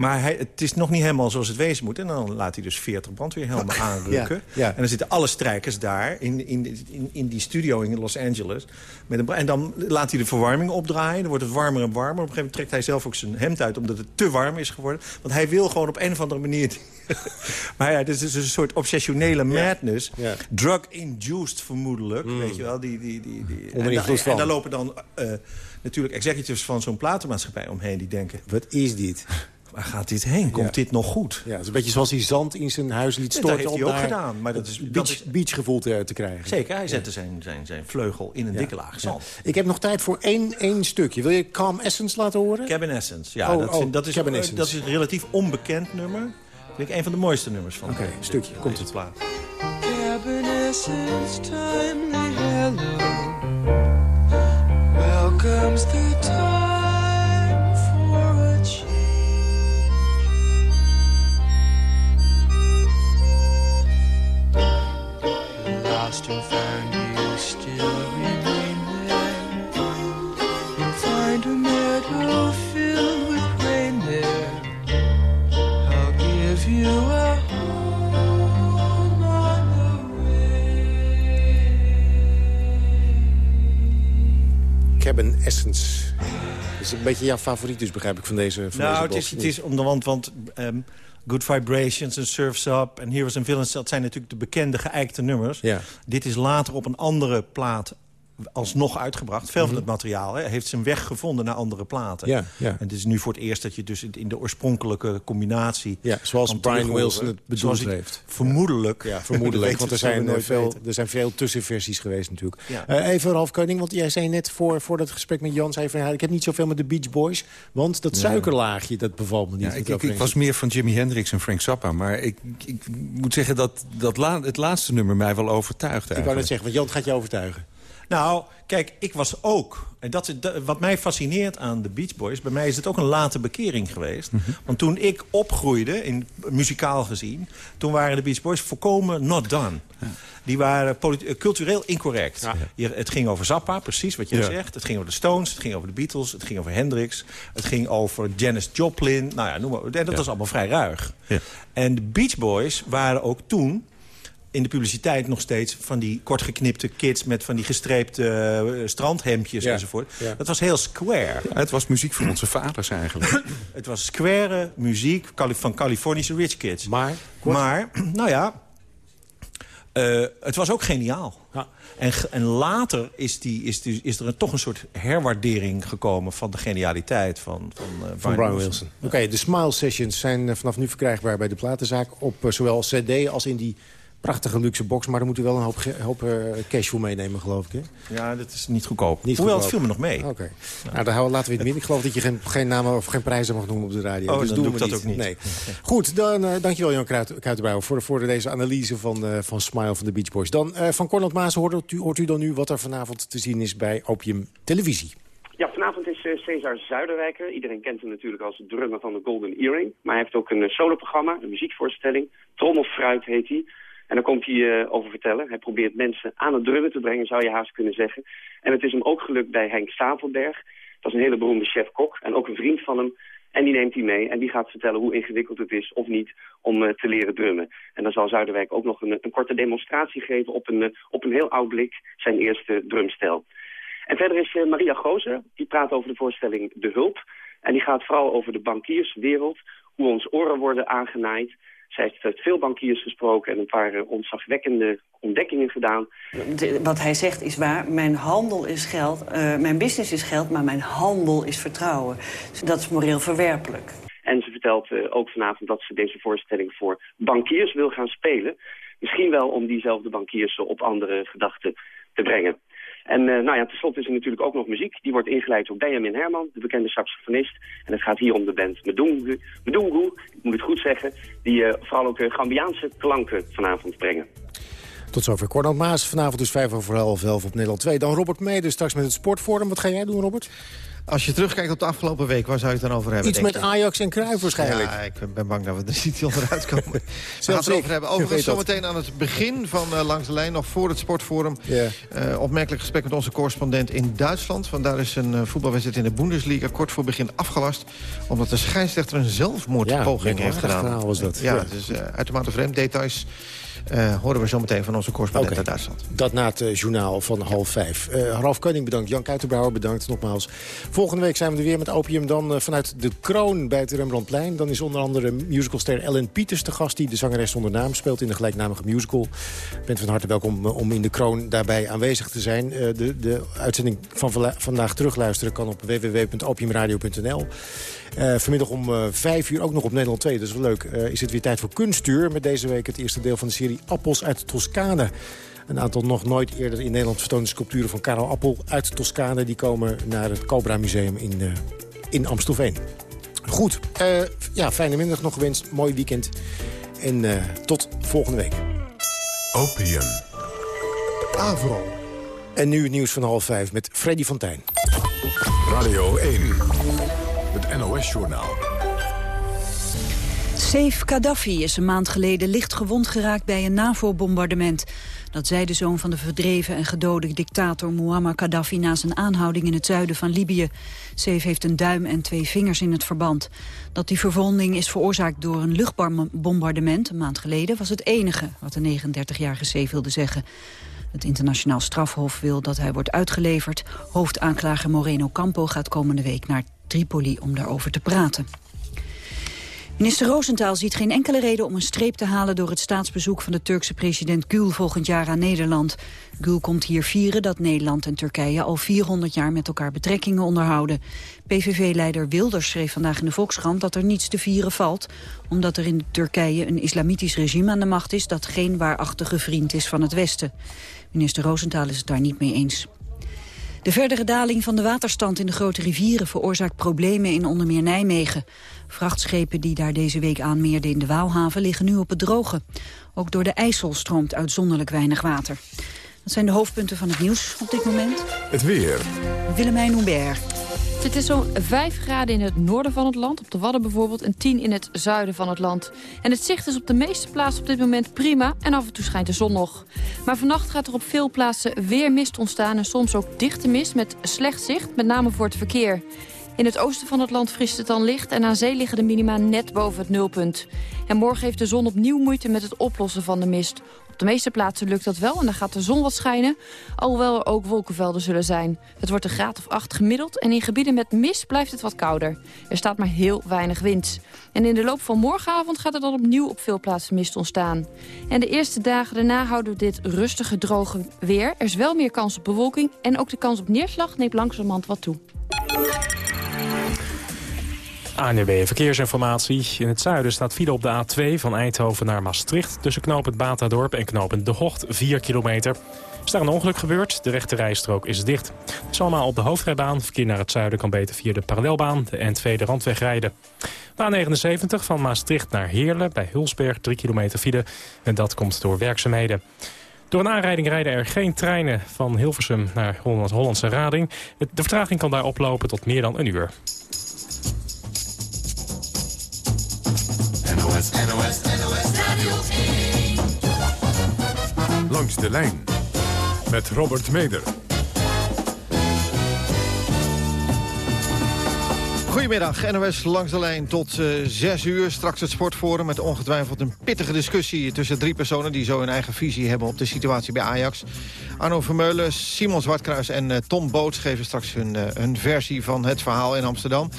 maar hij, het is nog niet helemaal zoals het wezen moet. En dan laat hij dus 40 brandweerhelmen aanrukken. Ja, ja. En dan zitten alle strijkers daar in, in, in, in die studio in Los Angeles. Met een, en dan laat hij de verwarming opdraaien. Dan wordt het warmer en warmer. Op een gegeven moment trekt hij zelf ook zijn hemd uit... omdat het te warm is geworden. Want hij wil gewoon op een of andere manier... maar ja, het is dus een soort obsessionele madness. Ja. Drug-induced vermoedelijk. Weet je wel? Die, die, die, en, da- en daar lopen dan eh, natuurlijk executives van zo'n platenmaatschappij omheen... die denken, Wat is dit? waar gaat dit heen? Komt dit nog goed? Ja, het is een beetje zoals hij zand in zijn huis liet storten. Ja, dat heeft hij ook gedaan. Maar dat is, beachgevoel te, krijgen. Zeker, hij zette zijn, zijn, zijn vleugel in een dikke laag zand. Ik heb nog tijd voor één, één stukje. Wil je Calm Essence laten horen? Cabin Essence, ja. Oh, dat, oh, dat, is, Cabin eh, Essence. dat is een relatief onbekend nummer. Vind ik een van de mooiste nummers van Oké, eh, stukje. Komt het plaat. Cabin Essence, timely hello. Welcomes the time. Find you still remain there. You'll find a meadow filled with rain there. I'll give you a home on Cabin Essence. Dat is een beetje jouw favoriet dus, begrijp ik, van deze van nou, deze het is, het is om de want, want ehm, Good Vibrations en Surf's Up en Heroes and Villains... dat zijn natuurlijk de bekende geëikte nummers. Ja. Dit is later op een andere plaat alsnog uitgebracht. Veel van Mhm. het materiaal hè, heeft zijn weg gevonden naar andere platen. Ja, ja. En het is nu voor het eerst dat je dus in de oorspronkelijke combinatie... Ja, zoals Brian. Wilson het bedoeld heeft. Vermoedelijk. Ja, vermoedelijk. Want er zijn, eh, nooit veel, er zijn veel tussenversies geweest natuurlijk. Ja. Eh, even Ralf Koning, want jij zei net voor, voor dat gesprek met Jan... Zei van, ja, ik heb niet zoveel met de Beach Boys. Want dat Ja. suikerlaagje, dat bevalt me niet. Ik, ik, ik was meer van Jimi Hendrix en Frank Zappa. Maar ik, ik moet zeggen dat, dat la- het laatste nummer mij wel overtuigd Ik wou net zeggen, want Jan gaat je overtuigen. Nou, kijk, ik was ook... En dat, wat mij fascineert aan de Beach Boys... bij mij is het ook een late bekering geweest. Mhm. Want toen ik opgroeide, in, muzikaal gezien... toen waren de Beach Boys volkomen not done. Die waren eh, cultureel incorrect. Je- het ging over Zappa, precies wat je Ja. zegt. Het ging over de Stones, het ging over de Beatles... het ging over Hendrix, het ging over Janis Joplin. Nou ja, noem maar. En dat was allemaal vrij ruig. En de Beach Boys waren ook toen in de publiciteit nog steeds van die kortgeknipte kids... met van die gestreepte eh, strandhemdjes Ja. enzovoort. Ja. Dat was heel square. Ja, het was muziek van onze vaders eigenlijk. Het was square muziek van Californische rich kids. Maar? Maar, nou ja... eh, het was ook geniaal. En, en later is, die, is, die, is er een, toch een soort herwaardering gekomen... van de genialiteit van, van, eh, Van Brian Wilson. Oké, de Smile Sessions zijn vanaf nu verkrijgbaar bij de platenzaak... op zowel cd als in die prachtige luxe box. Maar daar moet u wel een hoop, eh, cash voor meenemen, geloof ik. Hè? Ja, dat is niet goedkoop. Niet Hoewel, goedkoop. het viel me nog mee. Oké. Nou, daar houden, laten we het midden. Ik geloof dat je geen, geen namen of geen prijzen mag noemen op de radio. Oh, dus dan doen doe we ik dat ook niet. Nee. Goed, dan eh, dankjewel Jan Kruid- Kuitenbrouwer voor, voor deze analyse van, eh, van Smile van de Beach Boys. Dan eh, van Cornel Maas hoort u, hoort u dan nu wat er vanavond te zien is bij Opium Televisie. Ja, vanavond is Cesar Zuiderwijker. Iedereen kent hem natuurlijk als drummer van de Golden Earring. Maar hij heeft ook een soloprogramma, een muziekvoorstelling. Trommelfruit heet hij. En daar komt hij eh, over vertellen. Hij probeert mensen aan het drummen te brengen, zou je haast kunnen zeggen. En het is hem ook gelukt bij Henk Stapelberg. Dat is een hele beroemde chef-kok en ook een vriend van hem. En die neemt hij mee en die gaat vertellen hoe ingewikkeld het is of niet om eh, te leren drummen. En dan zal Zuiderwijk ook nog een, een korte demonstratie geven op een, eh, op een heel oud blik, zijn eerste drumstel. En verder is Maria Gozer, die praat over de voorstelling De Hulp. En die gaat vooral over de bankierswereld, hoe ons oren worden aangenaaid. Heeft met veel bankiers gesproken en een paar eh, ontzagwekkende ontdekkingen gedaan. De- wat hij zegt is waar. Mijn handel is geld, eh, mijn business is geld, maar mijn handel is vertrouwen. Dus dat is moreel verwerpelijk. En ze vertelt eh, ook vanavond dat ze deze voorstelling voor bankiers wil gaan spelen. Misschien wel om diezelfde bankiers op andere gedachten te brengen. En eh, nou ja, tenslotte is er natuurlijk ook nog muziek. Die wordt ingeleid door Benjamin Herman, de bekende saxofonist. En het gaat hier om de band Medungu, Medungu ik moet het goed zeggen, die eh, vooral ook eh, Gambiaanse klanken vanavond brengen. Tot zover Cornel Maas. Vanavond dus vijf over half elf op Nederland 2. Dan Robert Mede straks met het Sportforum. Wat ga jij doen, Robert? Als je terugkijkt op de afgelopen week, waar zou je het dan over hebben? Iets met? Ajax en Cruijff waarschijnlijk. Ja, ik ben bang dat we er niet onderuit komen. we gaan het ik. erover hebben. Overigens zometeen aan het begin van eh, Langs de Lijn... nog voor het Sportforum. Ja. Eh, opmerkelijk gesprek met onze correspondent in Duitsland. Want daar is een eh, voetbalwedstrijd in de Bundesliga kort voor begin afgelast. Omdat de scheidsrechter een zelfmoordpoging Ja, heeft gedaan. verhaal was dat. Ja, Ja. is eh, uitermate vreemd. Details eh, horen we zometeen van onze correspondent uit Duitsland. Dat na het eh, journaal van half vijf. Eh Ralf Koning bedankt, Jan Kuitenbrouwer bedankt nogmaals. Volgende week zijn we er weer met Opium. Dan vanuit de Kroon bij het Rembrandtplein. Dan is onder andere musicalster Ellen Pieters de gast... die de zangeres zonder naam speelt in de gelijknamige musical. Bent van harte welkom om in de Kroon daarbij aanwezig te zijn. De, de uitzending van vandaag terugluisteren kan op www.opiumradio.nl. Eh, vanmiddag om vijf uur, ook nog op Nederland 2, dat is wel leuk... eh, is het weer tijd voor Kunstuur. Met deze week het eerste deel van de serie Appels uit Toscane. Een aantal nog nooit eerder in Nederland vertoonde sculpturen van Karel Appel uit Toscane. Die komen naar het Cobra Museum in, in Amstelveen. Goed, ja, fijne middag nog gewenst. Mooi weekend. En tot volgende week. Opium. Avro. En nu het nieuws van half vijf met Freddy van Tijn. Radio 1. NOS-journaal. Saif Gaddafi is een maand geleden licht gewond geraakt bij een NAVO-bombardement. Dat zei de zoon van de verdreven en gedode dictator Muammar Gaddafi... na zijn aanhouding in het zuiden van Libië. Seif heeft een duim en twee vingers in het verband. Dat die verwonding is veroorzaakt door een luchtbombardement... een maand geleden was het enige wat de 39-jarige Seif wilde zeggen. Het internationaal strafhof wil dat hij wordt uitgeleverd. Hoofdaanklager Moreno Campo gaat komende week naar Tripoli om daarover te praten. Minister Roosentaal ziet geen enkele reden om een streep te halen door het staatsbezoek van de Turkse president Gül volgend jaar aan Nederland. Gül komt hier vieren dat Nederland en Turkije al 400 jaar met elkaar betrekkingen onderhouden. PVV-leider Wilders schreef vandaag in de Volkskrant dat er niets te vieren valt, omdat er in Turkije een islamitisch regime aan de macht is dat geen waarachtige vriend is van het Westen. Minister Roosentaal is het daar niet mee eens. De verdere daling van de waterstand in de grote rivieren veroorzaakt problemen in onder meer Nijmegen. Vrachtschepen die daar deze week aanmeerden in de Waalhaven liggen nu op het droge. Ook door de IJssel stroomt uitzonderlijk weinig water. Dat zijn de hoofdpunten van het nieuws op dit moment. Het weer. Willemijn Hubert. Het is zo'n 5 graden in het noorden van het land, op de Wadden bijvoorbeeld... en 10 in het zuiden van het land. En het zicht is op de meeste plaatsen op dit moment prima... en af en toe schijnt de zon nog. Maar vannacht gaat er op veel plaatsen weer mist ontstaan... en soms ook dichte mist met slecht zicht, met name voor het verkeer. In het oosten van het land vriest het dan licht... en aan zee liggen de minima net boven het nulpunt. En morgen heeft de zon opnieuw moeite met het oplossen van de mist. De meeste plaatsen lukt dat wel en dan gaat de zon wat schijnen... alhoewel er ook wolkenvelden zullen zijn. Het wordt een graad of 8 gemiddeld en in gebieden met mist blijft het wat kouder. Er staat maar heel weinig wind. En in de loop van morgenavond gaat er dan opnieuw op veel plaatsen mist ontstaan. En de eerste dagen daarna houden we dit rustige, droge weer. Er is wel meer kans op bewolking en ook de kans op neerslag neemt langzamerhand wat toe. ANWB Verkeersinformatie. In het zuiden staat file op de A2 van Eindhoven naar Maastricht... tussen knooppunt Batadorp en knooppunt De Hocht, 4 kilometer. Is daar een ongeluk gebeurd? De rechte rijstrook is dicht. Het allemaal op de hoofdrijbaan. Verkeer naar het zuiden kan beter via de parallelbaan, de N2 de randweg rijden. De A79 van Maastricht naar Heerlen bij Hulsberg, 3 kilometer file. En dat komt door werkzaamheden. Door een aanrijding rijden er geen treinen van Hilversum naar Holland Hollandse Rading. De vertraging kan daar oplopen tot meer dan een uur. Langs de lijn met Robert Meder. Goedemiddag, NOS langs de lijn tot uh, 6 uur. Straks het sportforum met ongetwijfeld een pittige discussie... tussen drie personen die zo hun eigen visie hebben op de situatie bij Ajax. Arno Vermeulen, Simon Zwartkruis en uh, Tom Boots geven straks hun, uh, hun versie van het verhaal in Amsterdam.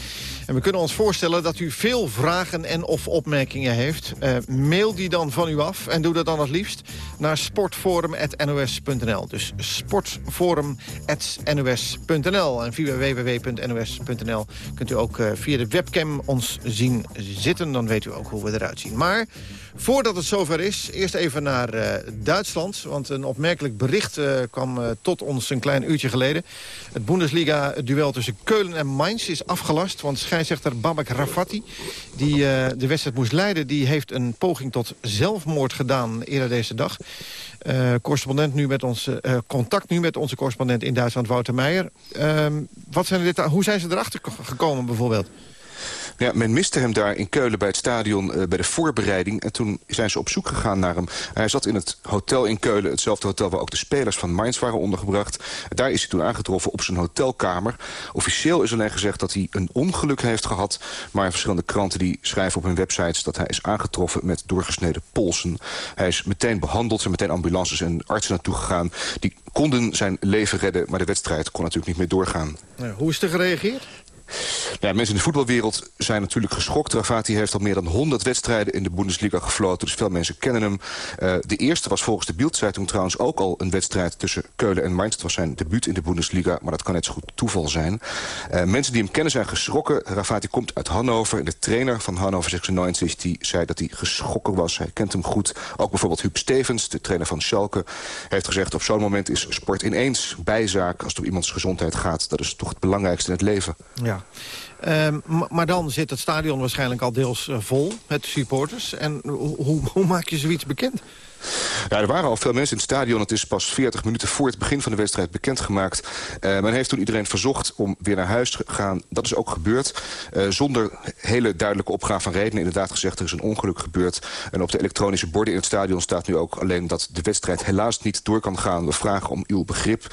En we kunnen ons voorstellen dat u veel vragen en of opmerkingen heeft. Uh, mail die dan van u af en doe dat dan het liefst naar sportforum.nos.nl. Dus sportforum.nos.nl. En via www.nos.nl kunt u ook uh, via de webcam ons zien zitten. Dan weet u ook hoe we eruit zien. Maar voordat het zover is, eerst even naar uh, Duitsland. Want een opmerkelijk bericht uh, kwam uh, tot ons een klein uurtje geleden. Het Bundesliga-duel tussen Keulen en Mainz is afgelast. Want scheidsrechter Babak Rafati, die de wedstrijd moest leiden... die heeft een poging tot zelfmoord gedaan eerder deze dag. correspondent nu met ons, contact nu met onze correspondent in Duitsland, Wouter Meijer. Ehm, wat zijn dit, hoe zijn ze erachter gekomen bijvoorbeeld? Ja, men miste hem daar in Keulen bij het stadion uh, bij de voorbereiding. En toen zijn ze op zoek gegaan naar hem. Hij zat in het hotel in Keulen, hetzelfde hotel waar ook de spelers van Mainz waren ondergebracht. Daar is hij toen aangetroffen op zijn hotelkamer. Officieel is alleen gezegd dat hij een ongeluk heeft gehad. Maar verschillende kranten die schrijven op hun websites dat hij is aangetroffen met doorgesneden polsen. Hij is meteen behandeld, zijn meteen ambulances en artsen naartoe gegaan. Die konden zijn leven redden, maar de wedstrijd kon natuurlijk niet meer doorgaan. Hoe is er gereageerd? Ja, mensen in de voetbalwereld zijn natuurlijk geschokt. Rafati heeft al meer dan 100 wedstrijden in de Bundesliga gefloten. Dus veel mensen kennen hem. Uh, de eerste was volgens de Bildzeitung trouwens ook al een wedstrijd tussen Keulen en Mainz. Het was zijn debuut in de Bundesliga, maar dat kan net zo goed toeval zijn. Uh, mensen die hem kennen zijn geschrokken. Rafati komt uit Hannover. En de trainer van Hannover 96 die zei dat hij geschrokken was. Hij kent hem goed. Ook bijvoorbeeld Huub Stevens, de trainer van Schalke, heeft gezegd... op zo'n moment is sport ineens bijzaak als het om iemands gezondheid gaat. Dat is toch het belangrijkste in het leven. Ja. Um, maar dan zit het stadion waarschijnlijk al deels uh, vol met supporters. En hoe maak je zoiets bekend? Ja, er waren al veel mensen in het stadion. Het is pas 40 minuten voor het begin van de wedstrijd bekendgemaakt. Uh, men heeft toen iedereen verzocht om weer naar huis te gaan. Dat is ook gebeurd. Uh, zonder hele duidelijke opgave van redenen. Inderdaad gezegd, er is een ongeluk gebeurd. En op de elektronische borden in het stadion staat nu ook alleen... dat de wedstrijd helaas niet door kan gaan. We vragen om uw begrip.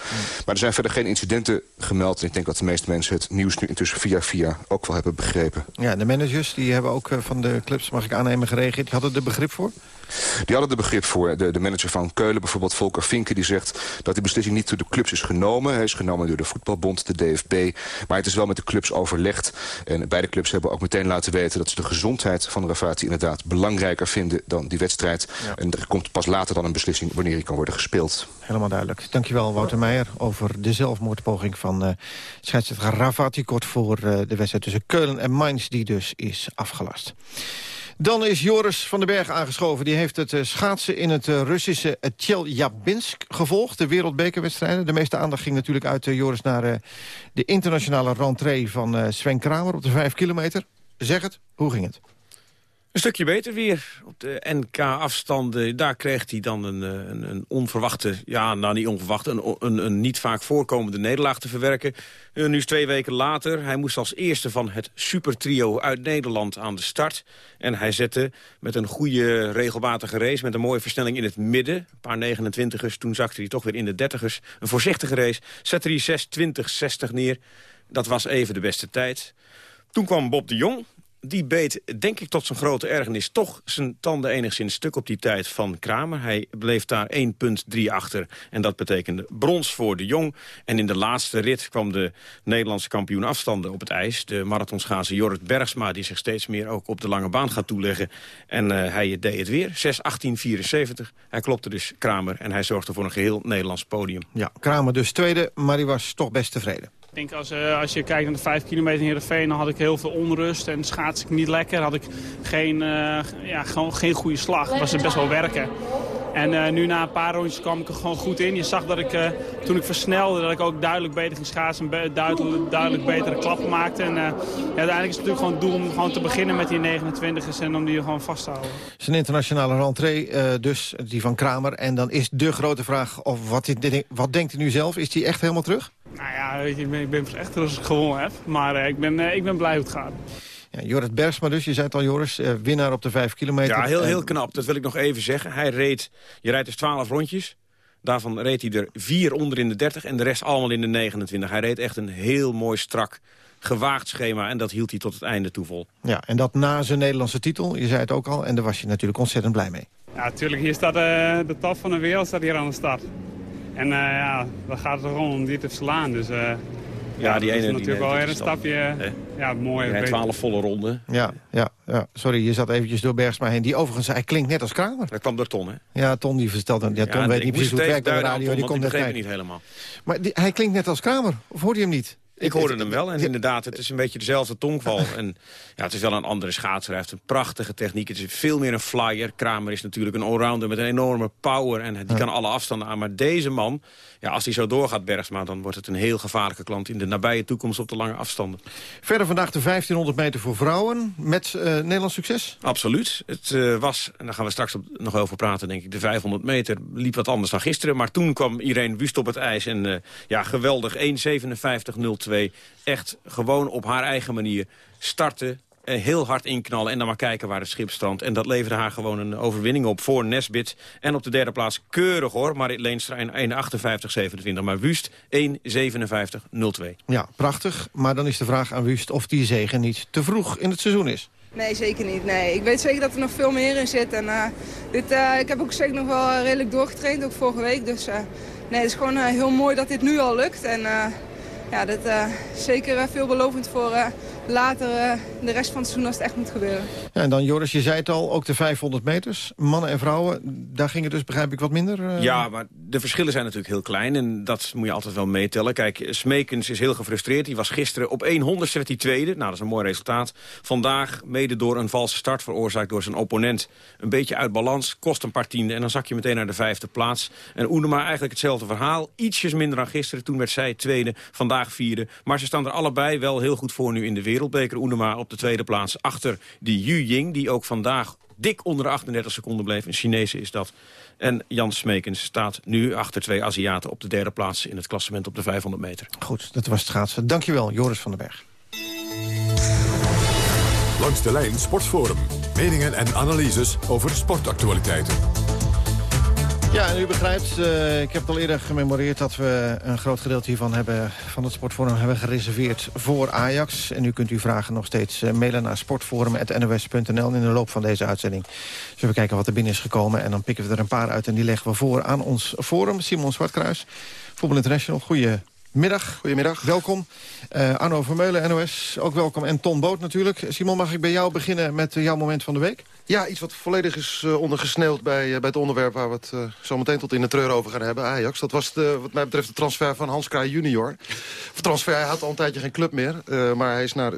Maar er zijn verder geen incidenten gemeld. En ik denk dat de meeste mensen het nieuws nu intussen via via ook wel hebben begrepen. Ja, de managers die hebben ook uh, van de clubs, mag ik aannemen, gereageerd. Die hadden er begrip voor? Die hadden er begrip voor. De, de manager van Keulen, bijvoorbeeld Volker Vinken... die zegt dat die beslissing niet door de clubs is genomen. Hij is genomen door de voetbalbond, de DFB. Maar het is wel met de clubs overlegd. En beide clubs hebben ook meteen laten weten... dat ze de gezondheid van Rafati inderdaad belangrijker vinden dan die wedstrijd. Ja. En er komt pas later dan een beslissing wanneer hij kan worden gespeeld. Helemaal duidelijk. Dankjewel, Wouter Meijer, over de zelfmoordpoging van uh, scheidsrechter Rafati... kort voor uh, de wedstrijd tussen Keulen en Mainz, die dus is afgelast. Dan is Joris van den Berg aangeschoven. Die heeft het schaatsen in het Russische Tjeljabinsk gevolgd. De wereldbekerwedstrijden. De meeste aandacht ging natuurlijk uit Joris naar de internationale rentree van Sven Kramer op de 5 kilometer. Zeg het, hoe ging het? Een stukje beter weer op de NK-afstanden. Daar kreeg hij dan een, een, een, onverwachte, ja, nou niet onverwachte... Een, een, een, niet vaak voorkomende nederlaag te verwerken. nu is twee weken later. Hij moest als eerste van het supertrio uit Nederland aan de start. En hij zette met een goede regelmatige race... met een mooie versnelling in het midden. Een paar 29ers, toen zakte hij toch weer in de 30ers. Een voorzichtige race. Zette hij 6, 20, 60 neer. Dat was even de beste tijd. Toen kwam Bob de Jong, die beet, denk ik tot zijn grote ergernis... toch zijn tanden enigszins stuk op die tijd van Kramer. Hij bleef daar 1,3 achter. En dat betekende brons voor de Jong. En in de laatste rit kwam de Nederlandse kampioen afstanden op het ijs. De marathonschaatser Jorrit Bergsma... die zich steeds meer ook op de lange baan gaat toeleggen. En uh, hij deed het weer. 6,18,74. Hij klopte dus Kramer en hij zorgde voor een geheel Nederlands podium. Ja, Kramer dus tweede, maar hij was toch best tevreden. Denk als, uh, als je kijkt naar de 5 kilometer in Heerenveen, dan had ik heel veel onrust en schaats ik niet lekker. Had ik geen, uh, ja, gewoon geen goede slag. Was het best wel werken. En uh, nu na een paar rondjes kwam ik er gewoon goed in. Je zag dat ik, toen ik versnelde, dat ik ook duidelijk beter ging schaatsen. En duidelijk, duidelijk betere klappen maakte. En ja, uiteindelijk is het natuurlijk gewoon het doel om gewoon te beginnen met die 29ers en om die gewoon vast te houden. Het is een internationale rentree, dus die van Kramer. En dan is de grote vraag, of wat, wat denkt u nu zelf? Is die echt helemaal terug? Nou ja, weet je, ik ben, ik ben echt als ik gewonnen heb. Maar ik, ben, ik ben blij hoe het gaat. Ja, Jorrit Bergsma dus, je zei het al Joris, uh, winnaar op de 5 kilometer. Ja, heel, heel knap. Dat wil ik nog even zeggen. Hij reed, je rijdt dus 12 rondjes. Daarvan reed hij er vier onder in de 30 en de rest allemaal in de 29. Hij reed echt een heel mooi strak gewaagd schema en dat hield hij tot het einde toe vol. Ja, en dat na zijn Nederlandse titel, je zei het ook al, en daar was je natuurlijk ontzettend blij mee. Ja, natuurlijk. Hier staat uh, de top van de wereld staat hier aan de start. En uh, ja, dan gaat het erom om die te verslaan. Dus uh, ja, die ene... is natuurlijk wel weer een stapje... Ja, mooi. Ja, twaalf volle ronden. Ja, ja, ja, sorry, je zat eventjes door Bergsma heen. Die overigens, hij klinkt net als Kramer. Dat kwam door Ton, hè? Ja, Ton die verstelde... Ja, Ton weet niet precies hoe het werkt bij de radio. Die komt net niet helemaal. Maar die, hij klinkt net als Kramer. Of hoorde je hem niet? Ik hoorde hem wel en inderdaad, het is een beetje dezelfde tongval. En ja, het is wel een andere schaatser. Hij heeft een prachtige techniek. Het is veel meer een flyer. Kramer is natuurlijk een allrounder met een enorme power. En die kan alle afstanden aan. Maar deze man, ja, als hij zo doorgaat, Bergsma... dan wordt het een heel gevaarlijke klant in de nabije toekomst op de lange afstanden. Verder vandaag de 1500 meter voor vrouwen. Met uh, Nederlands succes? Absoluut. Het uh, was, en daar gaan we straks op, nog over praten, denk ik... de 500 meter liep wat anders dan gisteren. Maar toen kwam Irene Wust op het ijs. En uh, ja, geweldig. 1.57.02 echt gewoon op haar eigen manier starten heel hard inknallen en dan maar kijken waar het schip strandt. En dat leverde haar gewoon een overwinning op voor Nesbit. En op de derde plaats keurig hoor, Marit Leenstra in 1.58.27. Maar Wust 1.57.02. Ja, prachtig. Maar dan is de vraag aan Wust of die zegen niet te vroeg in het seizoen is. Nee, zeker niet. Nee. Ik weet zeker dat er nog veel meer in zit. En, uh, dit, uh, ik heb ook zeker nog wel redelijk doorgetraind, ook vorige week. Dus uh, nee, het is gewoon heel mooi dat dit nu al lukt. En ja, dat is zeker veelbelovend voor later uh, de rest van het seizoen als het echt moet gebeuren. Ja, en dan Joris, je zei het al, ook de 500 meters. Mannen en vrouwen, daar ging het dus begrijp ik wat minder? Uh... Ja, maar de verschillen zijn natuurlijk heel klein. En dat moet je altijd wel meetellen. Kijk, Smekens is heel gefrustreerd. Die was gisteren op 100 werd hij tweede. Nou, dat is een mooi resultaat. Vandaag, mede door een valse start veroorzaakt door zijn opponent... een beetje uit balans, kost een paar tienden... en dan zak je meteen naar de vijfde plaats. En Oenema eigenlijk hetzelfde verhaal. Ietsjes minder dan gisteren. Toen werd zij tweede, vandaag vierde. Maar ze staan er allebei wel heel goed voor nu in de wereld wereldbeker. Oenema op de tweede plaats achter die Yu Ying... die ook vandaag dik onder de 38 seconden bleef. Een Chinese is dat. En Jan Smekens staat nu achter twee Aziaten op de derde plaats... in het klassement op de 500 meter. Goed, dat was het schaatsen. Dankjewel, Joris van den Berg. Langs de lijn Sportforum. Meningen en analyses over sportactualiteiten. Ja, en u begrijpt, uh, ik heb het al eerder gememoreerd... dat we een groot gedeelte hiervan hebben, van het Sportforum hebben gereserveerd voor Ajax. En nu kunt u vragen nog steeds uh, mailen naar sportforum.nos.nl in de loop van deze uitzending. Zullen we kijken wat er binnen is gekomen en dan pikken we er een paar uit... en die leggen we voor aan ons forum. Simon Zwartkruis, Voetbal International, goeie Middag. Goedemiddag. Welkom. Uh, Arno Vermeulen, NOS, ook welkom. En Ton Boot natuurlijk. Simon, mag ik bij jou beginnen met jouw moment van de week? Ja, iets wat volledig is uh, ondergesneeuwd bij, uh, bij het onderwerp... waar we het uh, zo meteen tot in de treur over gaan hebben, Ajax. Dat was de, wat mij betreft de transfer van Hans Kraaij junior. Transfer, hij had al een tijdje geen club meer. maar hij is naar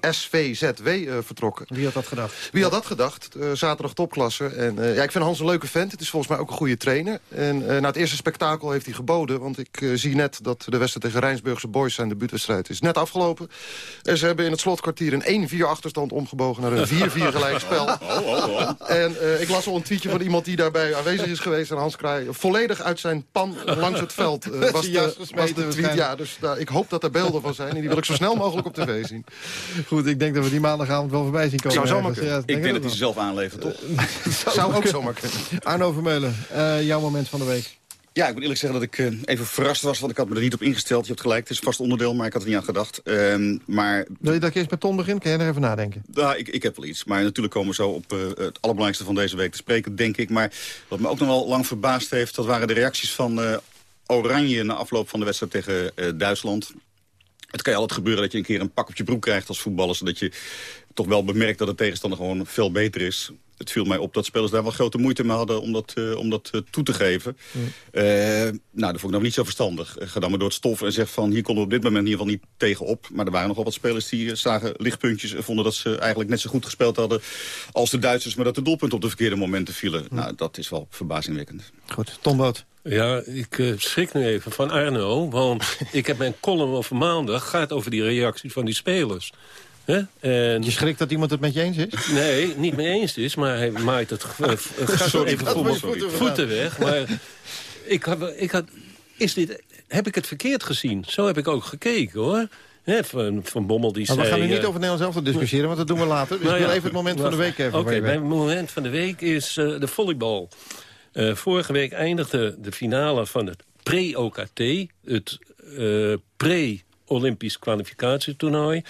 SVZW vertrokken. Wie had dat gedacht? Wie had dat gedacht? zaterdag topklasse. En ja, ik vind Hans een leuke vent. Het is volgens mij ook een goede trainer. En na het eerste spektakel heeft hij geboden. Want ik zie net dat de wedstrijd tegen Rijnsburgse Boys... zijn debuutwedstrijd is net afgelopen. En ze hebben in het slotkwartier een 1-4 achterstand omgebogen... naar een 4-4 gelijkspel. Oh, oh, oh. En uh, ik las al een tweetje van iemand die daarbij aanwezig is geweest. En Hans Kraai volledig uit zijn pan langs het veld uh, was, de, was de tweet. Ja, dus uh, ik hoop dat er beelden van zijn. En die wil ik zo snel mogelijk op tv zien. Goed, ik denk dat we die maandagavond wel voorbij zien komen. Zou zomaar kunnen. Ja, ik denk dat hij ze zelf aanlevert, toch? zou ook zomaar kunnen. Arno Vermeulen, jouw moment van de week. Ja, ik moet eerlijk zeggen dat ik uh, even verrast was, want ik had me er niet op ingesteld. Je hebt gelijk, het is vast onderdeel, maar ik had er niet aan gedacht. Uh, maar... Wil je dat ik eerst met Ton begin? Kan jij er even nadenken? Ja, ik, ik heb wel iets. Maar natuurlijk komen we zo op uh, het allerbelangrijkste van deze week te spreken, denk ik. Maar wat me ook nog wel lang verbaasd heeft, dat waren de reacties van Oranje... na afloop van de wedstrijd tegen Duitsland. Het kan je altijd gebeuren dat je een keer een pak op je broek krijgt als voetballer... zodat je toch wel bemerkt dat de tegenstander gewoon veel beter is het viel mij op dat spelers daar wel grote moeite mee hadden om dat, uh, om dat uh, toe te geven. Mm. Uh, nou, dat vond ik nog niet zo verstandig. ga dan maar door het stof en zeg van hier konden we op dit moment in ieder geval niet tegenop. Maar er waren nogal wat spelers die zagen lichtpuntjes en vonden dat ze eigenlijk net zo goed gespeeld hadden als de Duitsers, maar dat de doelpunten op de verkeerde momenten vielen. Mm. Nou, dat is wel verbazingwekkend. Goed, Tom Boot. Ja, ik schrik nu even van Arno, want ik heb mijn column over maandag gaat over die reactie van die spelers. En... Je schrikt dat iemand het met je eens is? Nee, niet mee eens is, maar hij maait het uh, sorry, even voeten, voeten weg. Maar ik had, ik had, is dit, heb ik het verkeerd gezien? Zo heb ik ook gekeken, hoor. van, van Bommel die maar zei... We gaan nu niet over Nederland zelf discussiëren, want dat doen we later. Dus nou ik wil even het moment van de week even. Oké, mijn moment van de week is uh, de volleybal. Uh, vorige week eindigde de finale van het pre-OKT, het pre-Olympisch kwalificatietoernooi.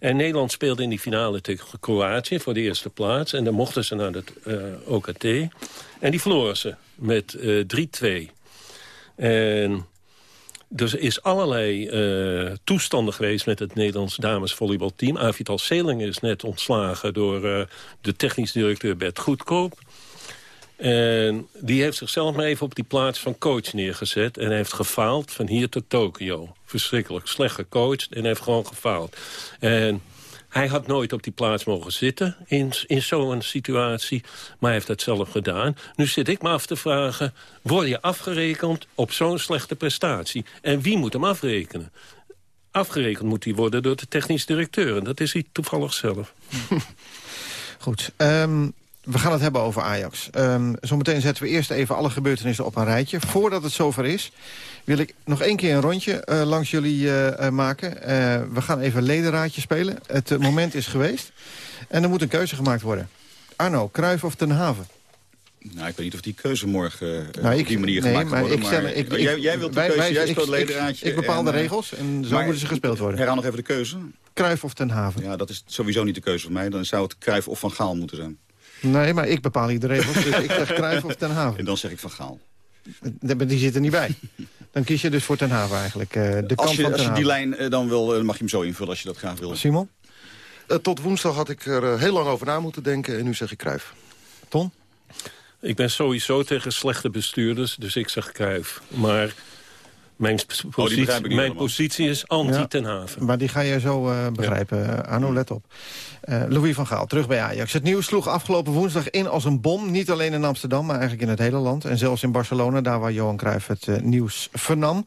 En Nederland speelde in die finale tegen Kroatië voor de eerste plaats. En dan mochten ze naar het uh, OKT. En die verloren ze met uh, 3-2. En dus er is allerlei uh, toestanden geweest met het Nederlands damesvolleybalteam. Avital Seling is net ontslagen door de technisch directeur Bert Goedkoop. En die heeft zichzelf maar even op die plaats van coach neergezet... en heeft gefaald van hier tot Tokio. Verschrikkelijk, slecht gecoacht en heeft gewoon gefaald. En hij had nooit op die plaats mogen zitten in, in zo'n situatie. Maar hij heeft dat zelf gedaan. Nu zit ik me af te vragen, word je afgerekend op zo'n slechte prestatie? En wie moet hem afrekenen? Afgerekend moet hij worden door de technisch directeur. En dat is hij toevallig zelf. Goed. Um, we gaan het hebben over Ajax. Um, zometeen zetten we eerst even alle gebeurtenissen op een rijtje. Voordat het zover is, wil ik nog één keer een rondje uh, langs jullie uh, maken. Uh, we gaan even ledenraadje spelen. Het moment is geweest. En er moet een keuze gemaakt worden. Arno, Kruijf of Ten Haven? Nou, ik weet niet of die keuze morgen nou, op die manier nee, gemaakt. Maar, ik, ik, jij, jij wilt de keuze, wij, jij speelt ledenraadje. Ik, bepaal de regels en zo moeten ze gespeeld worden. Herhaal nog even de keuze. Kruijf of Ten Haven? Ja, dat is sowieso niet de keuze voor mij. Dan zou het Kruijf of Van Gaal moeten zijn. Nee, maar ik bepaal hier de regels. dus ik zeg Cruijff of Ten Haven. En dan zeg ik Van Gaal. Die zit er niet bij. Dan kies je dus voor Ten Haven eigenlijk. Uh, de als je, van als je die lijn uh, dan wil, uh, mag je hem zo invullen als je dat graag wil. Simon? tot woensdag had ik er heel lang over na moeten denken. En nu zeg ik Cruijff. Ton? Ik ben sowieso tegen slechte bestuurders, dus ik zeg Cruijff. Maar mijn, positie, oh, mijn positie is anti-Ten Haven. Maar die ga je zo uh, begrijpen, ja. Arno, let op. Uh, Louis van Gaal, terug bij Ajax. Het nieuws sloeg afgelopen woensdag in als een bom. Niet alleen in Amsterdam, maar eigenlijk in het hele land. En zelfs in Barcelona, daar waar Johan Cruijff het uh, nieuws vernam.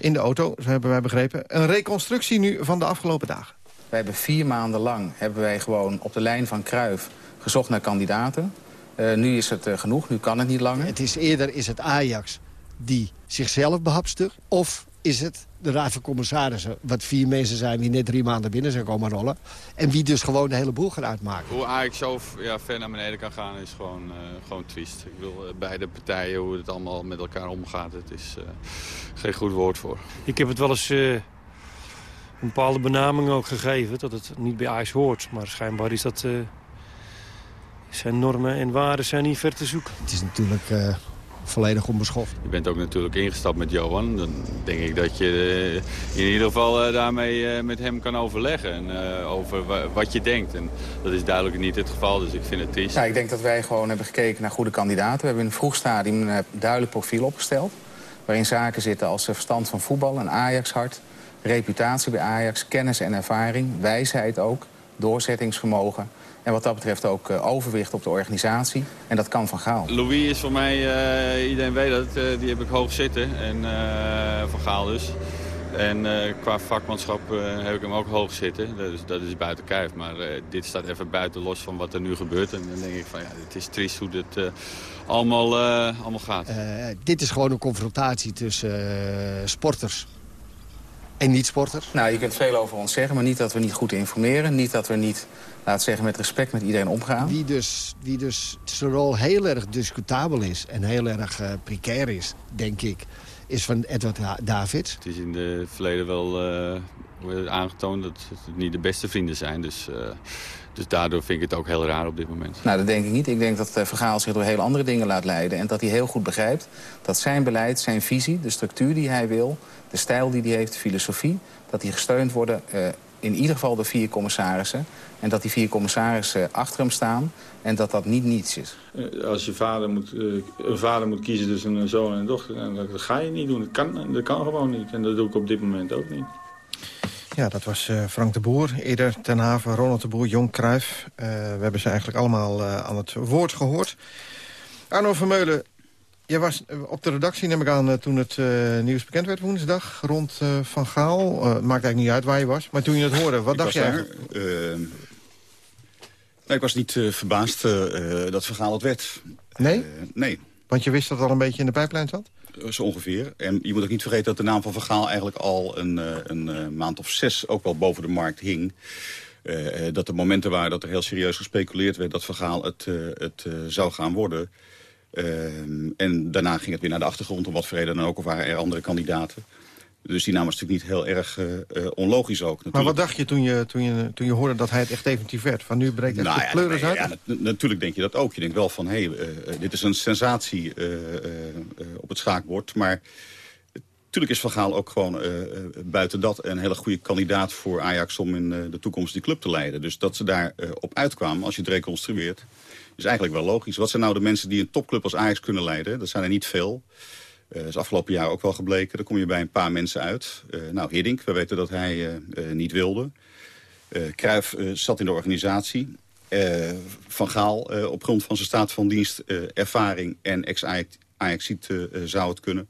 in de auto, zo hebben wij begrepen. Een reconstructie nu van de afgelopen dagen. Wij hebben vier maanden lang hebben wij gewoon op de lijn van Kruif gezocht naar kandidaten. Uh, nu is het uh, genoeg, nu kan het niet langer. Het is eerder is het Ajax die zichzelf behapstugt... of is het de Raad van Commissarissen... wat vier mensen zijn die net drie maanden binnen zijn komen rollen... en wie dus gewoon de hele boel gaat uitmaken. Hoe Ajax zo ja, ver naar beneden kan gaan is gewoon, uh, gewoon triest. Ik wil uh, beide partijen, hoe het allemaal met elkaar omgaat... het is uh, geen goed woord voor. Ik heb het wel eens een bepaalde benaming ook gegeven... dat het niet bij Ajax hoort. Maar schijnbaar is dat... zijn normen en waarden zijn niet ver te zoeken. Het is natuurlijk volledig onbeschoft. Je bent ook natuurlijk ingestapt met Johan. Dan denk ik dat je uh, in ieder geval uh, daarmee uh, met hem kan overleggen. En, over wat je denkt. En dat is duidelijk niet het geval, dus ik vind het triest. Ja, ik denk dat wij gewoon hebben gekeken naar goede kandidaten. We hebben in een vroeg stadium een duidelijk profiel opgesteld. Waarin zaken zitten als verstand van voetbal, een Ajax-hart... reputatie bij Ajax, kennis en ervaring, wijsheid ook, doorzettingsvermogen... En wat dat betreft ook uh, overwicht op de organisatie. En dat kan van Gaal. Louis is voor mij, uh, iedereen weet dat, uh, die heb ik hoog zitten. En van Gaal dus. En qua vakmanschap heb ik hem ook hoog zitten. Dus dat is buiten kijf. Maar dit staat even buiten los van wat er nu gebeurt. En dan denk ik van ja, het is triest hoe dit allemaal, allemaal gaat. dit is gewoon een confrontatie tussen sporters en niet-sporters? Nou, je kunt veel over ons zeggen, maar niet dat we niet goed informeren. Niet dat we niet, laat zeggen, met respect met iedereen omgaan. Wie dus, wie dus zijn rol heel erg discutabel is en heel erg uh, precair is, denk ik, is van Edward Davids. Het is in het verleden wel uh, aangetoond dat het niet de beste vrienden zijn. Dus... Uh, dus daardoor vind ik het ook heel raar op dit moment. Nou, dat denk ik niet. Ik denk dat uh, Vergaal zich door heel andere dingen laat leiden. En dat hij heel goed begrijpt dat zijn beleid, zijn visie, de structuur die hij wil... de stijl die hij heeft, de filosofie... dat die gesteund worden uh, in ieder geval door vier commissarissen. En dat die vier commissarissen achter hem staan. En dat dat niet niets is. Als je vader moet, uh, een vader moet kiezen tussen een zoon en een dochter... dat ga je niet doen. Dat kan, dat kan gewoon niet. En dat doe ik op dit moment ook niet. Ja, dat was Frank de Boer, eerder Ten Haven, Ronald de Boer, Jong Cruijff. Uh, we hebben ze eigenlijk allemaal uh, aan het woord gehoord. Arno Vermeulen, jij was op de redactie, neem ik aan, toen het nieuws bekend werd woensdag... rond Van Gaal. het maakt eigenlijk niet uit waar je was. Maar toen je het hoorde, wat ik dacht jij? Nee, ik was niet verbaasd dat Van Gaal het werd. Nee? nee. Want je wist dat het al een beetje in de pijplijn zat? Zo ongeveer. En je moet ook niet vergeten dat de naam van Vergaal eigenlijk al een, een maand of zes ook wel boven de markt hing. Uh, dat er momenten waren dat er heel serieus gespeculeerd werd dat het, uh, het uh, zou gaan worden. En daarna ging het weer naar de achtergrond, om wat voor reden dan ook, of waren er andere kandidaten. Dus die naam was natuurlijk niet heel erg uh, uh, onlogisch ook. Natuurlijk. Maar wat dacht je toen, je toen je toen je hoorde dat hij het echt definitief werd? Van nu breekt het nou, de ja, pleuris uit? Ja, natuurlijk denk je dat ook. Je denkt wel van, hé, hey, uh, dit is een sensatie op het schaakbord. Maar natuurlijk is Van Gaal ook gewoon buiten dat... een hele goede kandidaat voor Ajax om in de toekomst die club te leiden. Dus dat ze daar op uitkwamen, als je het reconstrueert... is eigenlijk wel logisch. Wat zijn nou de mensen die een topclub als Ajax kunnen leiden? Dat zijn er niet veel. Dat uh, is afgelopen jaar ook wel gebleken. Dan kom je bij een paar mensen uit. Uh, nou, Hiddink, we weten dat hij uh, niet wilde. Cruijff zat in de organisatie. van Gaal, op grond van zijn staat van dienst, ervaring en ex-Ajaxiet zou het kunnen.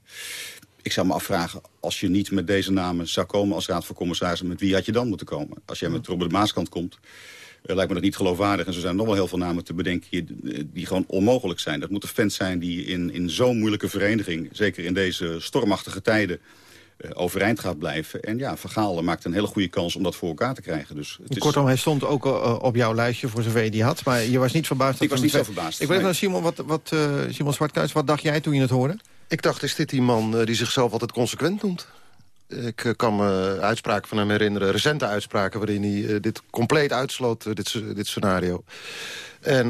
Ik zou me afvragen, als je niet met deze namen zou komen als raad van commissarissen... met wie had je dan moeten komen? Als jij met Robert Maaskant komt, lijkt me dat niet geloofwaardig. En zo zijn er nog wel heel veel namen te bedenken die, die gewoon onmogelijk zijn. Dat moeten fans zijn die in, in zo'n moeilijke vereniging... zeker in deze stormachtige tijden... Uh, overeind gaat blijven. En ja, Vergaal maakt een hele goede kans om dat voor elkaar te krijgen. Dus het Kortom, hij stond ook uh, op jouw lijstje voor zover je die had. Maar je was niet verbaasd. Dat ik was niet zo verbaasd. Ik weet nee. naar Simon, wat, wat, uh, Simon Zwartkuis, wat dacht jij toen je het hoorde? Ik dacht, is dit die man die zichzelf altijd consequent noemt? Ik kan me uitspraken van hem herinneren, recente uitspraken... waarin hij uh, dit compleet uitsloot, uh, dit, dit scenario. En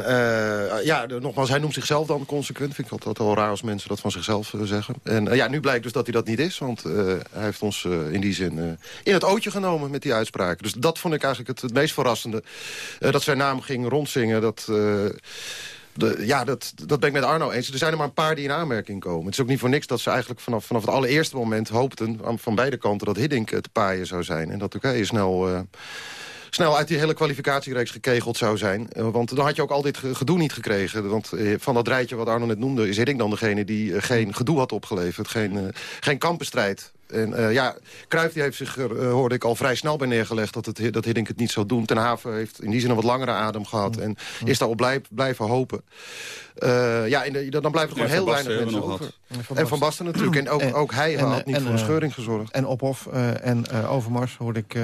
ja, nogmaals, hij noemt zichzelf dan consequent. Vind ik altijd wel raar als mensen dat van zichzelf zeggen. En ja, nu blijkt dus dat hij dat niet is. Want hij heeft ons in die zin in het ootje genomen met die uitspraken. Dus dat vond ik eigenlijk het, het meest verrassende. dat zijn naam ging rondzingen, dat... Ja, dat, dat ben ik met Arno eens. Er zijn er maar een paar die in aanmerking komen. Het is ook niet voor niks dat ze eigenlijk vanaf, vanaf het allereerste moment hoopten... van beide kanten dat Hiddink te paaien zou zijn. En dat Turkije snel... Uh, snel uit die hele kwalificatiereeks gekegeld zou zijn. Uh, want dan had je ook al dit gedoe niet gekregen. Want uh, van dat rijtje wat Arno net noemde... is Hiddink dan degene die geen gedoe had opgeleverd. Geen, geen kampenstrijd En uh, ja, Cruijff die heeft zich, uh, hoorde ik al vrij snel bij neergelegd... dat, het, dat Hiddink het niet zou doen. Ten Haven heeft in die zin een wat langere adem gehad. En is daarop blijf, blijven hopen. Uh, ja, de, dan blijven er gewoon heel weinig mensen over. Van en Van Basten natuurlijk. En ook, ook hij en, had niet en, voor een scheuring gezorgd. En Ophof uh, en uh, Overmars hoorde ik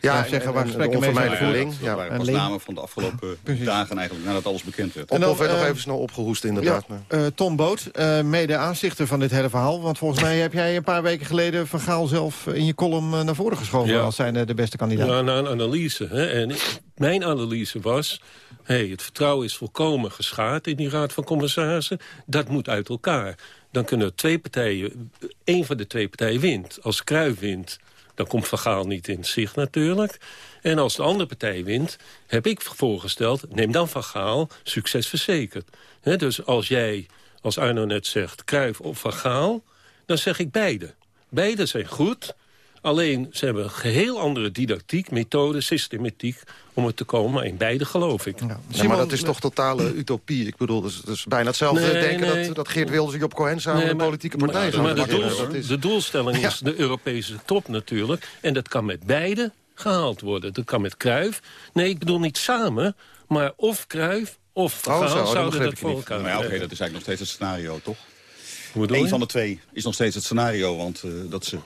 ja, zeggen... waar gesprekken mee zijn Ling. Ja, ja. pas namen van de afgelopen dagen eigenlijk... nadat alles bekend werd. Ophof werd nog even snel opgehoest inderdaad. Ja, Tom Boot, mede aanzichter van dit hele verhaal. Want volgens mij heb jij een paar weken geleden... Van Gaal zelf in je column naar voren geschoven... als zijn de beste kandidaat. Ja, naar een analyse. Hè? En mijn analyse was hey, het vertrouwen is volkomen geschaad in die raad van commissarissen. Dat moet uit elkaar. Dan kunnen twee partijen, één van de twee partijen wint. Als Kruijf wint, dan komt Van Gaal niet in zicht natuurlijk. En als de andere partij wint, heb ik voorgesteld... neem dan Van Gaal, succes verzekerd. dus als jij, als Arno net zegt, Kruijf of Van Gaal... dan zeg ik beide. Beide zijn goed, Alleen, ze hebben een geheel andere didactiek, methode, systematiek... om het te komen, in beide geloof ik. Ja. maar dat is toch totale utopie? Ik bedoel, dat is, bijna hetzelfde denken Dat, dat Geert Wilders en Job Cohen samen nee, een politieke partij gaan. Maar de, doel, de doelstelling is de Europese top natuurlijk. En dat kan met beide gehaald worden. Dat kan met Kruif. Nee, ik bedoel niet samen, maar of Kruif of oh, zo, zouden dat voor elkaar. Maar ja, oké, dat is eigenlijk nog steeds het scenario, toch? Eén van de twee is nog steeds het scenario, want uh, dat ze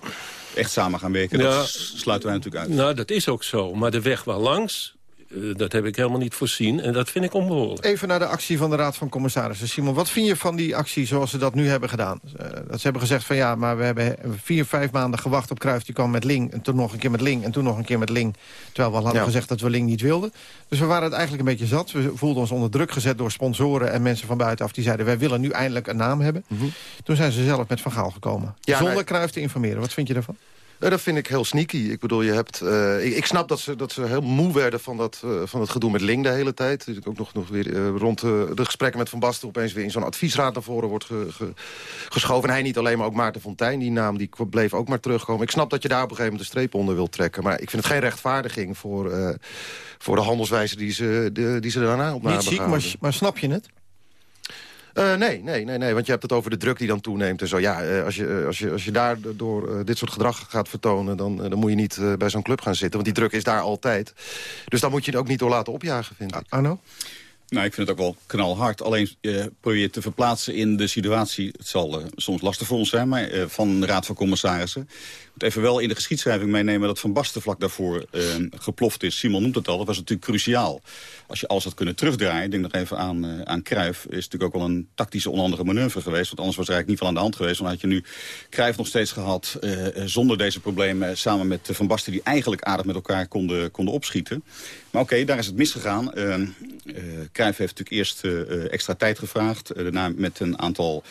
echt samen gaan werken, dat sluiten wij natuurlijk uit. Nou, dat is ook zo. Maar de weg waar langs, uh, dat heb ik helemaal niet voorzien. En dat vind ik onbehoorlijk. Even naar de actie van de Raad van Commissarissen. Simon, wat vind je van die actie zoals ze dat nu hebben gedaan? Uh, dat ze hebben gezegd van ja, maar we hebben vier, vijf maanden gewacht op Kruijf. Die kwam met Ling en toen nog een keer met Ling en toen nog een keer met Ling. Terwijl we al hadden gezegd dat we Ling niet wilden. Dus we waren het eigenlijk een beetje zat. We voelden ons onder druk gezet door sponsoren en mensen van buitenaf. Die zeiden wij willen nu eindelijk een naam hebben. Mhm. Toen zijn ze zelf met Van Gaal gekomen. zonder nee. Kruijf te informeren. Wat vind je daarvan? Uh, dat vind ik heel sneaky. Ik bedoel, je hebt, uh, ik, ik, snap dat ze, dat ze heel moe werden van dat, uh, van het gedoe met Ling de hele tijd. Dus ook nog, nog weer rond de gesprekken met Van Basten... opeens weer in zo'n adviesraad naar voren wordt ge, ge, geschoven. En hij niet alleen, maar ook Maarten Fontijn. Die naam die bleef ook maar terugkomen. Ik snap dat je daar op een gegeven moment een streep onder wilt trekken. Maar ik vind het geen rechtvaardiging voor, voor de handelswijze die ze, de, die ze daarna op Niet ziek, maar, maar snap je het? Uh, nee, nee, nee, nee, want je hebt het over de druk die dan toeneemt en zo. Ja, uh, als, je, uh, als, je, als je daar door dit soort gedrag gaat vertonen... dan, dan moet je niet bij zo'n club gaan zitten, want die druk is daar altijd. Dus dan moet je het ook niet door laten opjagen, vind ik. Arno? Nou, ik vind het ook wel knalhard. Alleen uh, probeer te verplaatsen in de situatie. Het zal uh, soms lastig voor ons zijn, maar uh, van de Raad van Commissarissen. Moet even wel in de geschiedschrijving meenemen dat Van Basten vlak daarvoor geploft is. Simon noemt het al, dat was natuurlijk cruciaal. Als je alles had kunnen terugdraaien, denk nog even aan, aan Cruijff... is natuurlijk ook wel een tactische onhandige manoeuvre geweest. Want anders was er eigenlijk niet veel aan de hand geweest. Dan had je nu Cruijff nog steeds gehad zonder deze problemen... samen met Van Basten die eigenlijk aardig met elkaar konden, konden opschieten. Maar oké, daar is het misgegaan. Cruijff heeft natuurlijk eerst uh, extra tijd gevraagd. Uh, daarna met een aantal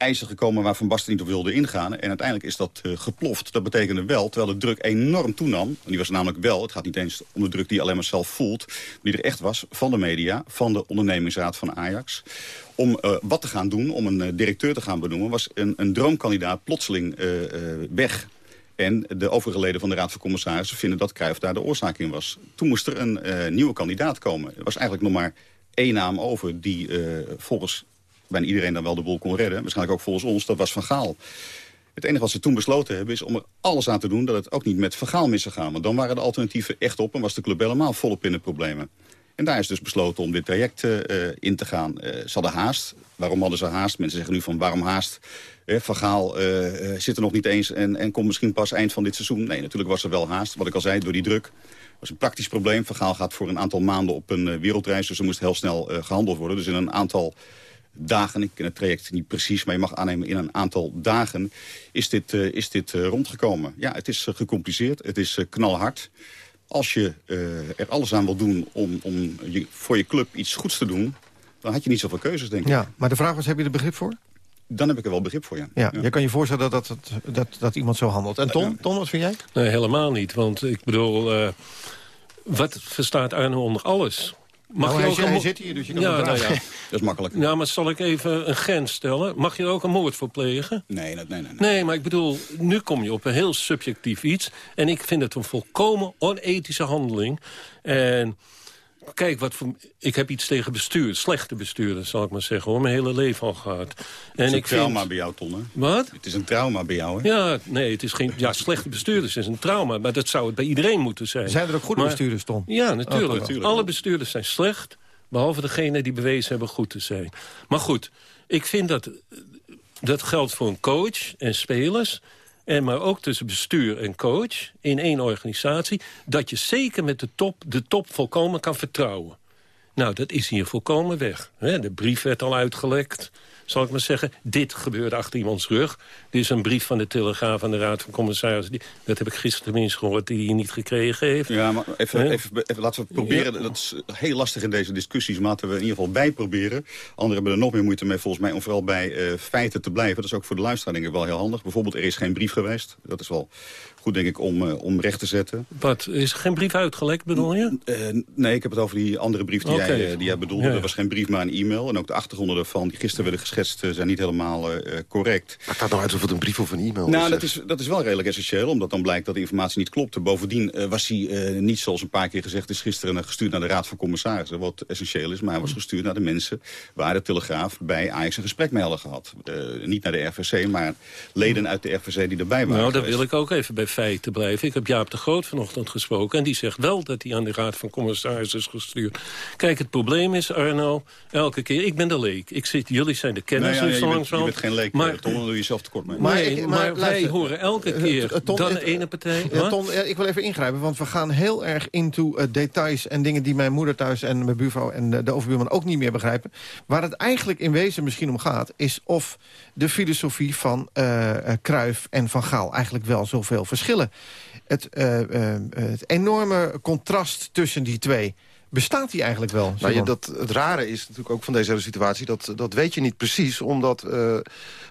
eisen gekomen waar Van Basten niet op wilde ingaan. En uiteindelijk is dat uh, geploft. Dat betekende wel, terwijl de druk enorm toenam... die was namelijk wel, het gaat niet eens om de druk die alleen maar zelf voelt... die er echt was van de media, van de ondernemingsraad van Ajax... om uh, wat te gaan doen, om een uh, directeur te gaan benoemen... was een, een droomkandidaat plotseling weg... En de overige leden van de Raad van Commissarissen vinden dat Cruijff daar de oorzaak in was. Toen moest er een nieuwe kandidaat komen. Er was eigenlijk nog maar één naam over die volgens bijna iedereen dan wel de boel kon redden. Waarschijnlijk ook volgens ons, dat was Van Gaal. Het enige wat ze toen besloten hebben is om er alles aan te doen... dat het ook niet met Van Gaal mis zou gaan. Want dan waren de alternatieven echt op en was de club helemaal volop in de problemen. En daar is dus besloten om dit traject uh, in te gaan. Uh, ze hadden haast. Waarom hadden ze haast? Mensen zeggen nu van waarom haast? Gaal uh, zit er nog niet eens en, en komt misschien pas eind van dit seizoen. Nee, natuurlijk was er wel haast. Wat ik al zei, door die druk was een praktisch probleem. Van gaat voor een aantal maanden op een wereldreis. Dus er moest heel snel gehandeld worden. Dus in een aantal dagen, ik ken het traject niet precies... maar je mag aannemen in een aantal dagen is dit, uh, is dit rondgekomen. Ja, het is gecompliceerd, het is knalhard. Als je er alles aan wil doen om, om je, voor je club iets goeds te doen... dan had je niet zoveel keuzes, denk ik. Ja, maar de vraag was, heb je er begrip voor? Dan heb ik er wel begrip voor, ja. Ja, ja. kan je voorstellen dat, dat, dat, dat, iemand zo handelt. En Ton, Ton, wat vind jij? Nee, helemaal niet. Want ik bedoel, wat verstaat Arno onder alles? Mag nou, je ook hij, hij zit hier, dus je kan ja, nou ja. Dat is makkelijk. Ja, maar zal ik even een grens stellen? Mag je er ook een moord voor plegen? Nee, nee, nee, nee. Nee, maar ik bedoel, nu kom je op een heel subjectief iets. En ik vind het een volkomen onethische handeling. En kijk, wat voor, ik heb iets tegen bestuur. Slechte bestuurders, zal ik maar zeggen. Hoor. Mijn hele leven al gehad. Het is En een ik trauma vind... bij jou, Ton, hè? Wat? Het is een trauma bij jou, hè? Ja, nee, het is geen... Ja, slechte bestuurders is een trauma. Maar dat zou het bij iedereen moeten zijn. Zijn er ook goede Maar- bestuurders, Ton? Ja, natuurlijk. Oh, natuurlijk. Alle bestuurders zijn slecht. Behalve degene die bewezen hebben goed te zijn. Maar goed, ik vind dat... Dat geldt voor een coach en spelers... En maar ook tussen bestuur en coach in één organisatie... dat je zeker met de top, de top volkomen kan vertrouwen. Nou, dat is hier volkomen weg. De brief werd al uitgelekt, zal ik maar zeggen. Dit gebeurde achter iemands rug. Dit is een brief van de Telegraaf aan de Raad van Commissarissen. Die- Dat heb ik gisteren tenminste gehoord, die hij niet gekregen heeft. Ja, maar even, even, even laten we proberen. Dat is heel lastig in deze discussies, maar laten we in ieder geval bijproberen. Anderen hebben er nog meer moeite mee volgens mij om vooral bij eh, feiten te blijven. Dat is ook voor de luisteraar denk ik wel heel handig. Bijvoorbeeld, er is geen brief geweest. Dat is wel goed denk ik om, eh, om recht te zetten. Wat, is er geen brief uitgelekt, bedoel je? Eh, nee, ik heb het over die andere brief die, jij, eh, die jij bedoelde. Ja, ja. Er was geen brief, maar een e-mail. En ook de achtergronden daarvan, die gisteren werden geschetst, zijn niet helemaal eh, eh, correct. Maakt dat nou uit of het een brief of een e-mail Nou, is? dat is, dat is wel redelijk essentieel, omdat dan blijkt dat de informatie niet klopte. Bovendien was hij eh, niet, zoals een paar keer gezegd is, gisteren gestuurd naar de Raad van Commissarissen. Wat essentieel is, maar hij was gestuurd naar de mensen waar de Telegraaf bij Ajax een gesprek mee hadden gehad. Eh, niet naar de RVC, maar leden uit de RVC die erbij waren Nou, daar wil ik ook even bij feiten blijven. Ik heb Jaap de Groot vanochtend gesproken... en die zegt wel dat hij aan de Raad van Commissarissen is gestuurd. Kijk, het probleem is, Arno, elke keer... Ik ben de leek. Ik zit, jullie zijn de kenners, Nee, ja, je, bent, je langzamerhand. bent geen leek, Maar- maar, Ton, dan doe je jezelf tekort mee. Maar, Maar nee, ik- maar, maar wij luister. horen elke Eh, keer eh, Ton, dan eh, de ene partij... Ton, eh, ik wil even ingrijpen, want we gaan heel erg into eh, details... en dingen die mijn moeder thuis en mijn buurvrouw en de, de overbuurman ook niet meer begrijpen. Waar het eigenlijk in wezen misschien om gaat... is of de filosofie van eh eh, Cruijff en Van Gaal eigenlijk wel zoveel Het, eh, eh, het enorme contrast tussen die twee... Bestaat die eigenlijk wel? Nou, je, Simon? dat, het rare is natuurlijk ook van deze hele situatie... dat, dat weet je niet precies, omdat eh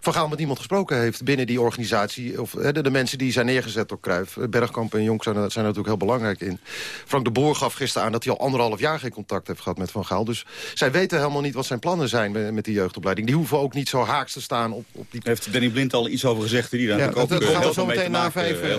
Van Gaal met niemand gesproken heeft... binnen die organisatie, of de, de mensen die zijn neergezet door Cruijff. Eh, Bergkamp en Jonk zijn, er- zijn er natuurlijk heel belangrijk in. Frank de Boer gaf gisteren aan dat hij al anderhalf jaar... geen contact heeft gehad met Van Gaal. Dus zij weten helemaal niet wat zijn plannen zijn met, met die jeugdopleiding. Die hoeven ook niet zo haaks te staan op, op die... Heeft Danny Blind al iets over gezegd? Die daar Ja, natuurlijk ook dat eh, gaan we zo veel mee te meteen na maken, vijf, hebben.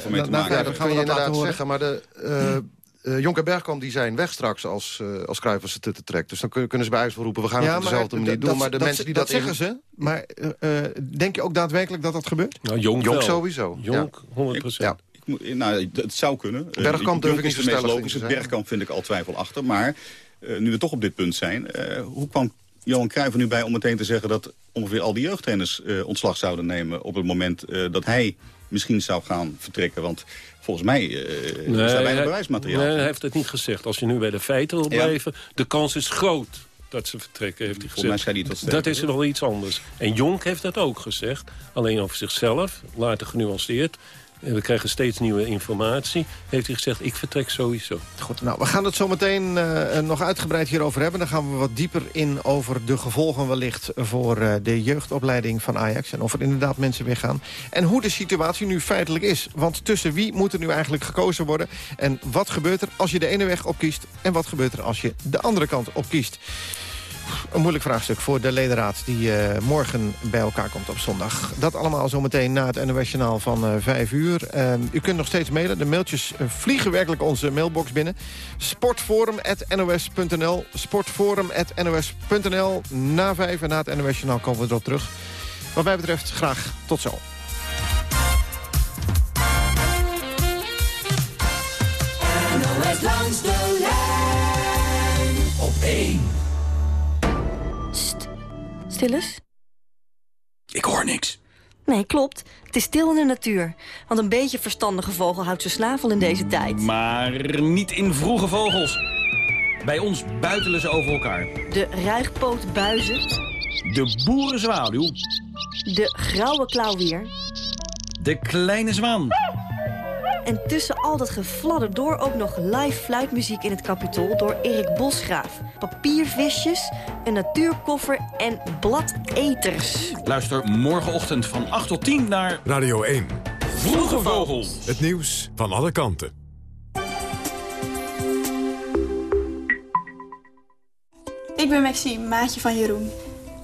dat kan je laten inderdaad horen. zeggen. Maar de, eh eh, Jonk en Bergkamp die zijn weg straks als, eh als Cruijff als ze te trekt. Dus dan kun- kunnen ze bij huis wel roepen... we gaan het op dezelfde manier dat- doen. Maar de dat, mensen die dat, zeggen in- ze, maar eh, denk je ook daadwerkelijk dat dat gebeurt? Nou, Jonk, sowieso, Jonk, 100 Ja. Ik moet- Nou, het zou kunnen. Bergkamp durf ik is niet logische. te zijn. Bergkamp vind ik al twijfelachtig. Maar eh, nu we toch op dit punt zijn... eh, hoe kwam Johan Cruijff er nu bij om meteen te zeggen... dat ongeveer al die jeugdtrainers eh, ontslag zouden nemen... op het moment eh, dat hij misschien zou gaan vertrekken? Want volgens mij eh, is daar weinig bewijsmateriaal. Nee, hij heeft het niet gezegd. Als je nu bij de feiten wil Ja. blijven... de kans is groot dat ze vertrekken, heeft hij gezegd. zei hij dat dat sterker, is wel iets anders. En Jonk heeft dat ook gezegd. Alleen over zichzelf, later genuanceerd. We krijgen steeds nieuwe informatie. Heeft hij gezegd, ik vertrek sowieso. Goed, nou, we gaan het zo meteen eh, nog uitgebreid hierover hebben. Dan gaan we wat dieper in over de gevolgen wellicht... voor eh, de jeugdopleiding van Ajax. En of er inderdaad mensen weer gaan. En hoe de situatie nu feitelijk is. Want tussen wie moet er nu eigenlijk gekozen worden? En wat gebeurt er als je de ene weg opkiest? En wat gebeurt er als je de andere kant opkiest? Een moeilijk vraagstuk voor de ledenraad die eh, morgen bij elkaar komt op zondag. Dat allemaal zometeen na het NOS van eh 5 uur. Eh, u kunt nog steeds mailen. De mailtjes eh, vliegen werkelijk onze mailbox binnen. Sportforum.nos.nl Sportforum.nos.nl Na 5 en na het NOS komen we erop terug. Wat mij betreft graag tot zo. Stil eens. Ik hoor niks. Nee, klopt. Het is stil in de natuur. Want een beetje verstandige vogel houdt zijn snavel in deze tijd. Maar niet in vroege vogels. Bij ons buitelen ze over elkaar. De ruigpootbuizen, De boerenzwaluw, de grauwe klauwier... de kleine zwaan. En tussen al dat gefladder door ook nog live fluitmuziek in het kapitool... door Erik Bosgraaf. Papiervisjes, een natuurkoffer en bladeters. Luister morgenochtend van 8 tot 10 naar Radio 1. Vroege Vogels. Het nieuws van alle kanten. Ik ben Maxime, maatje van Jeroen.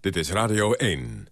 Dit is Radio 1.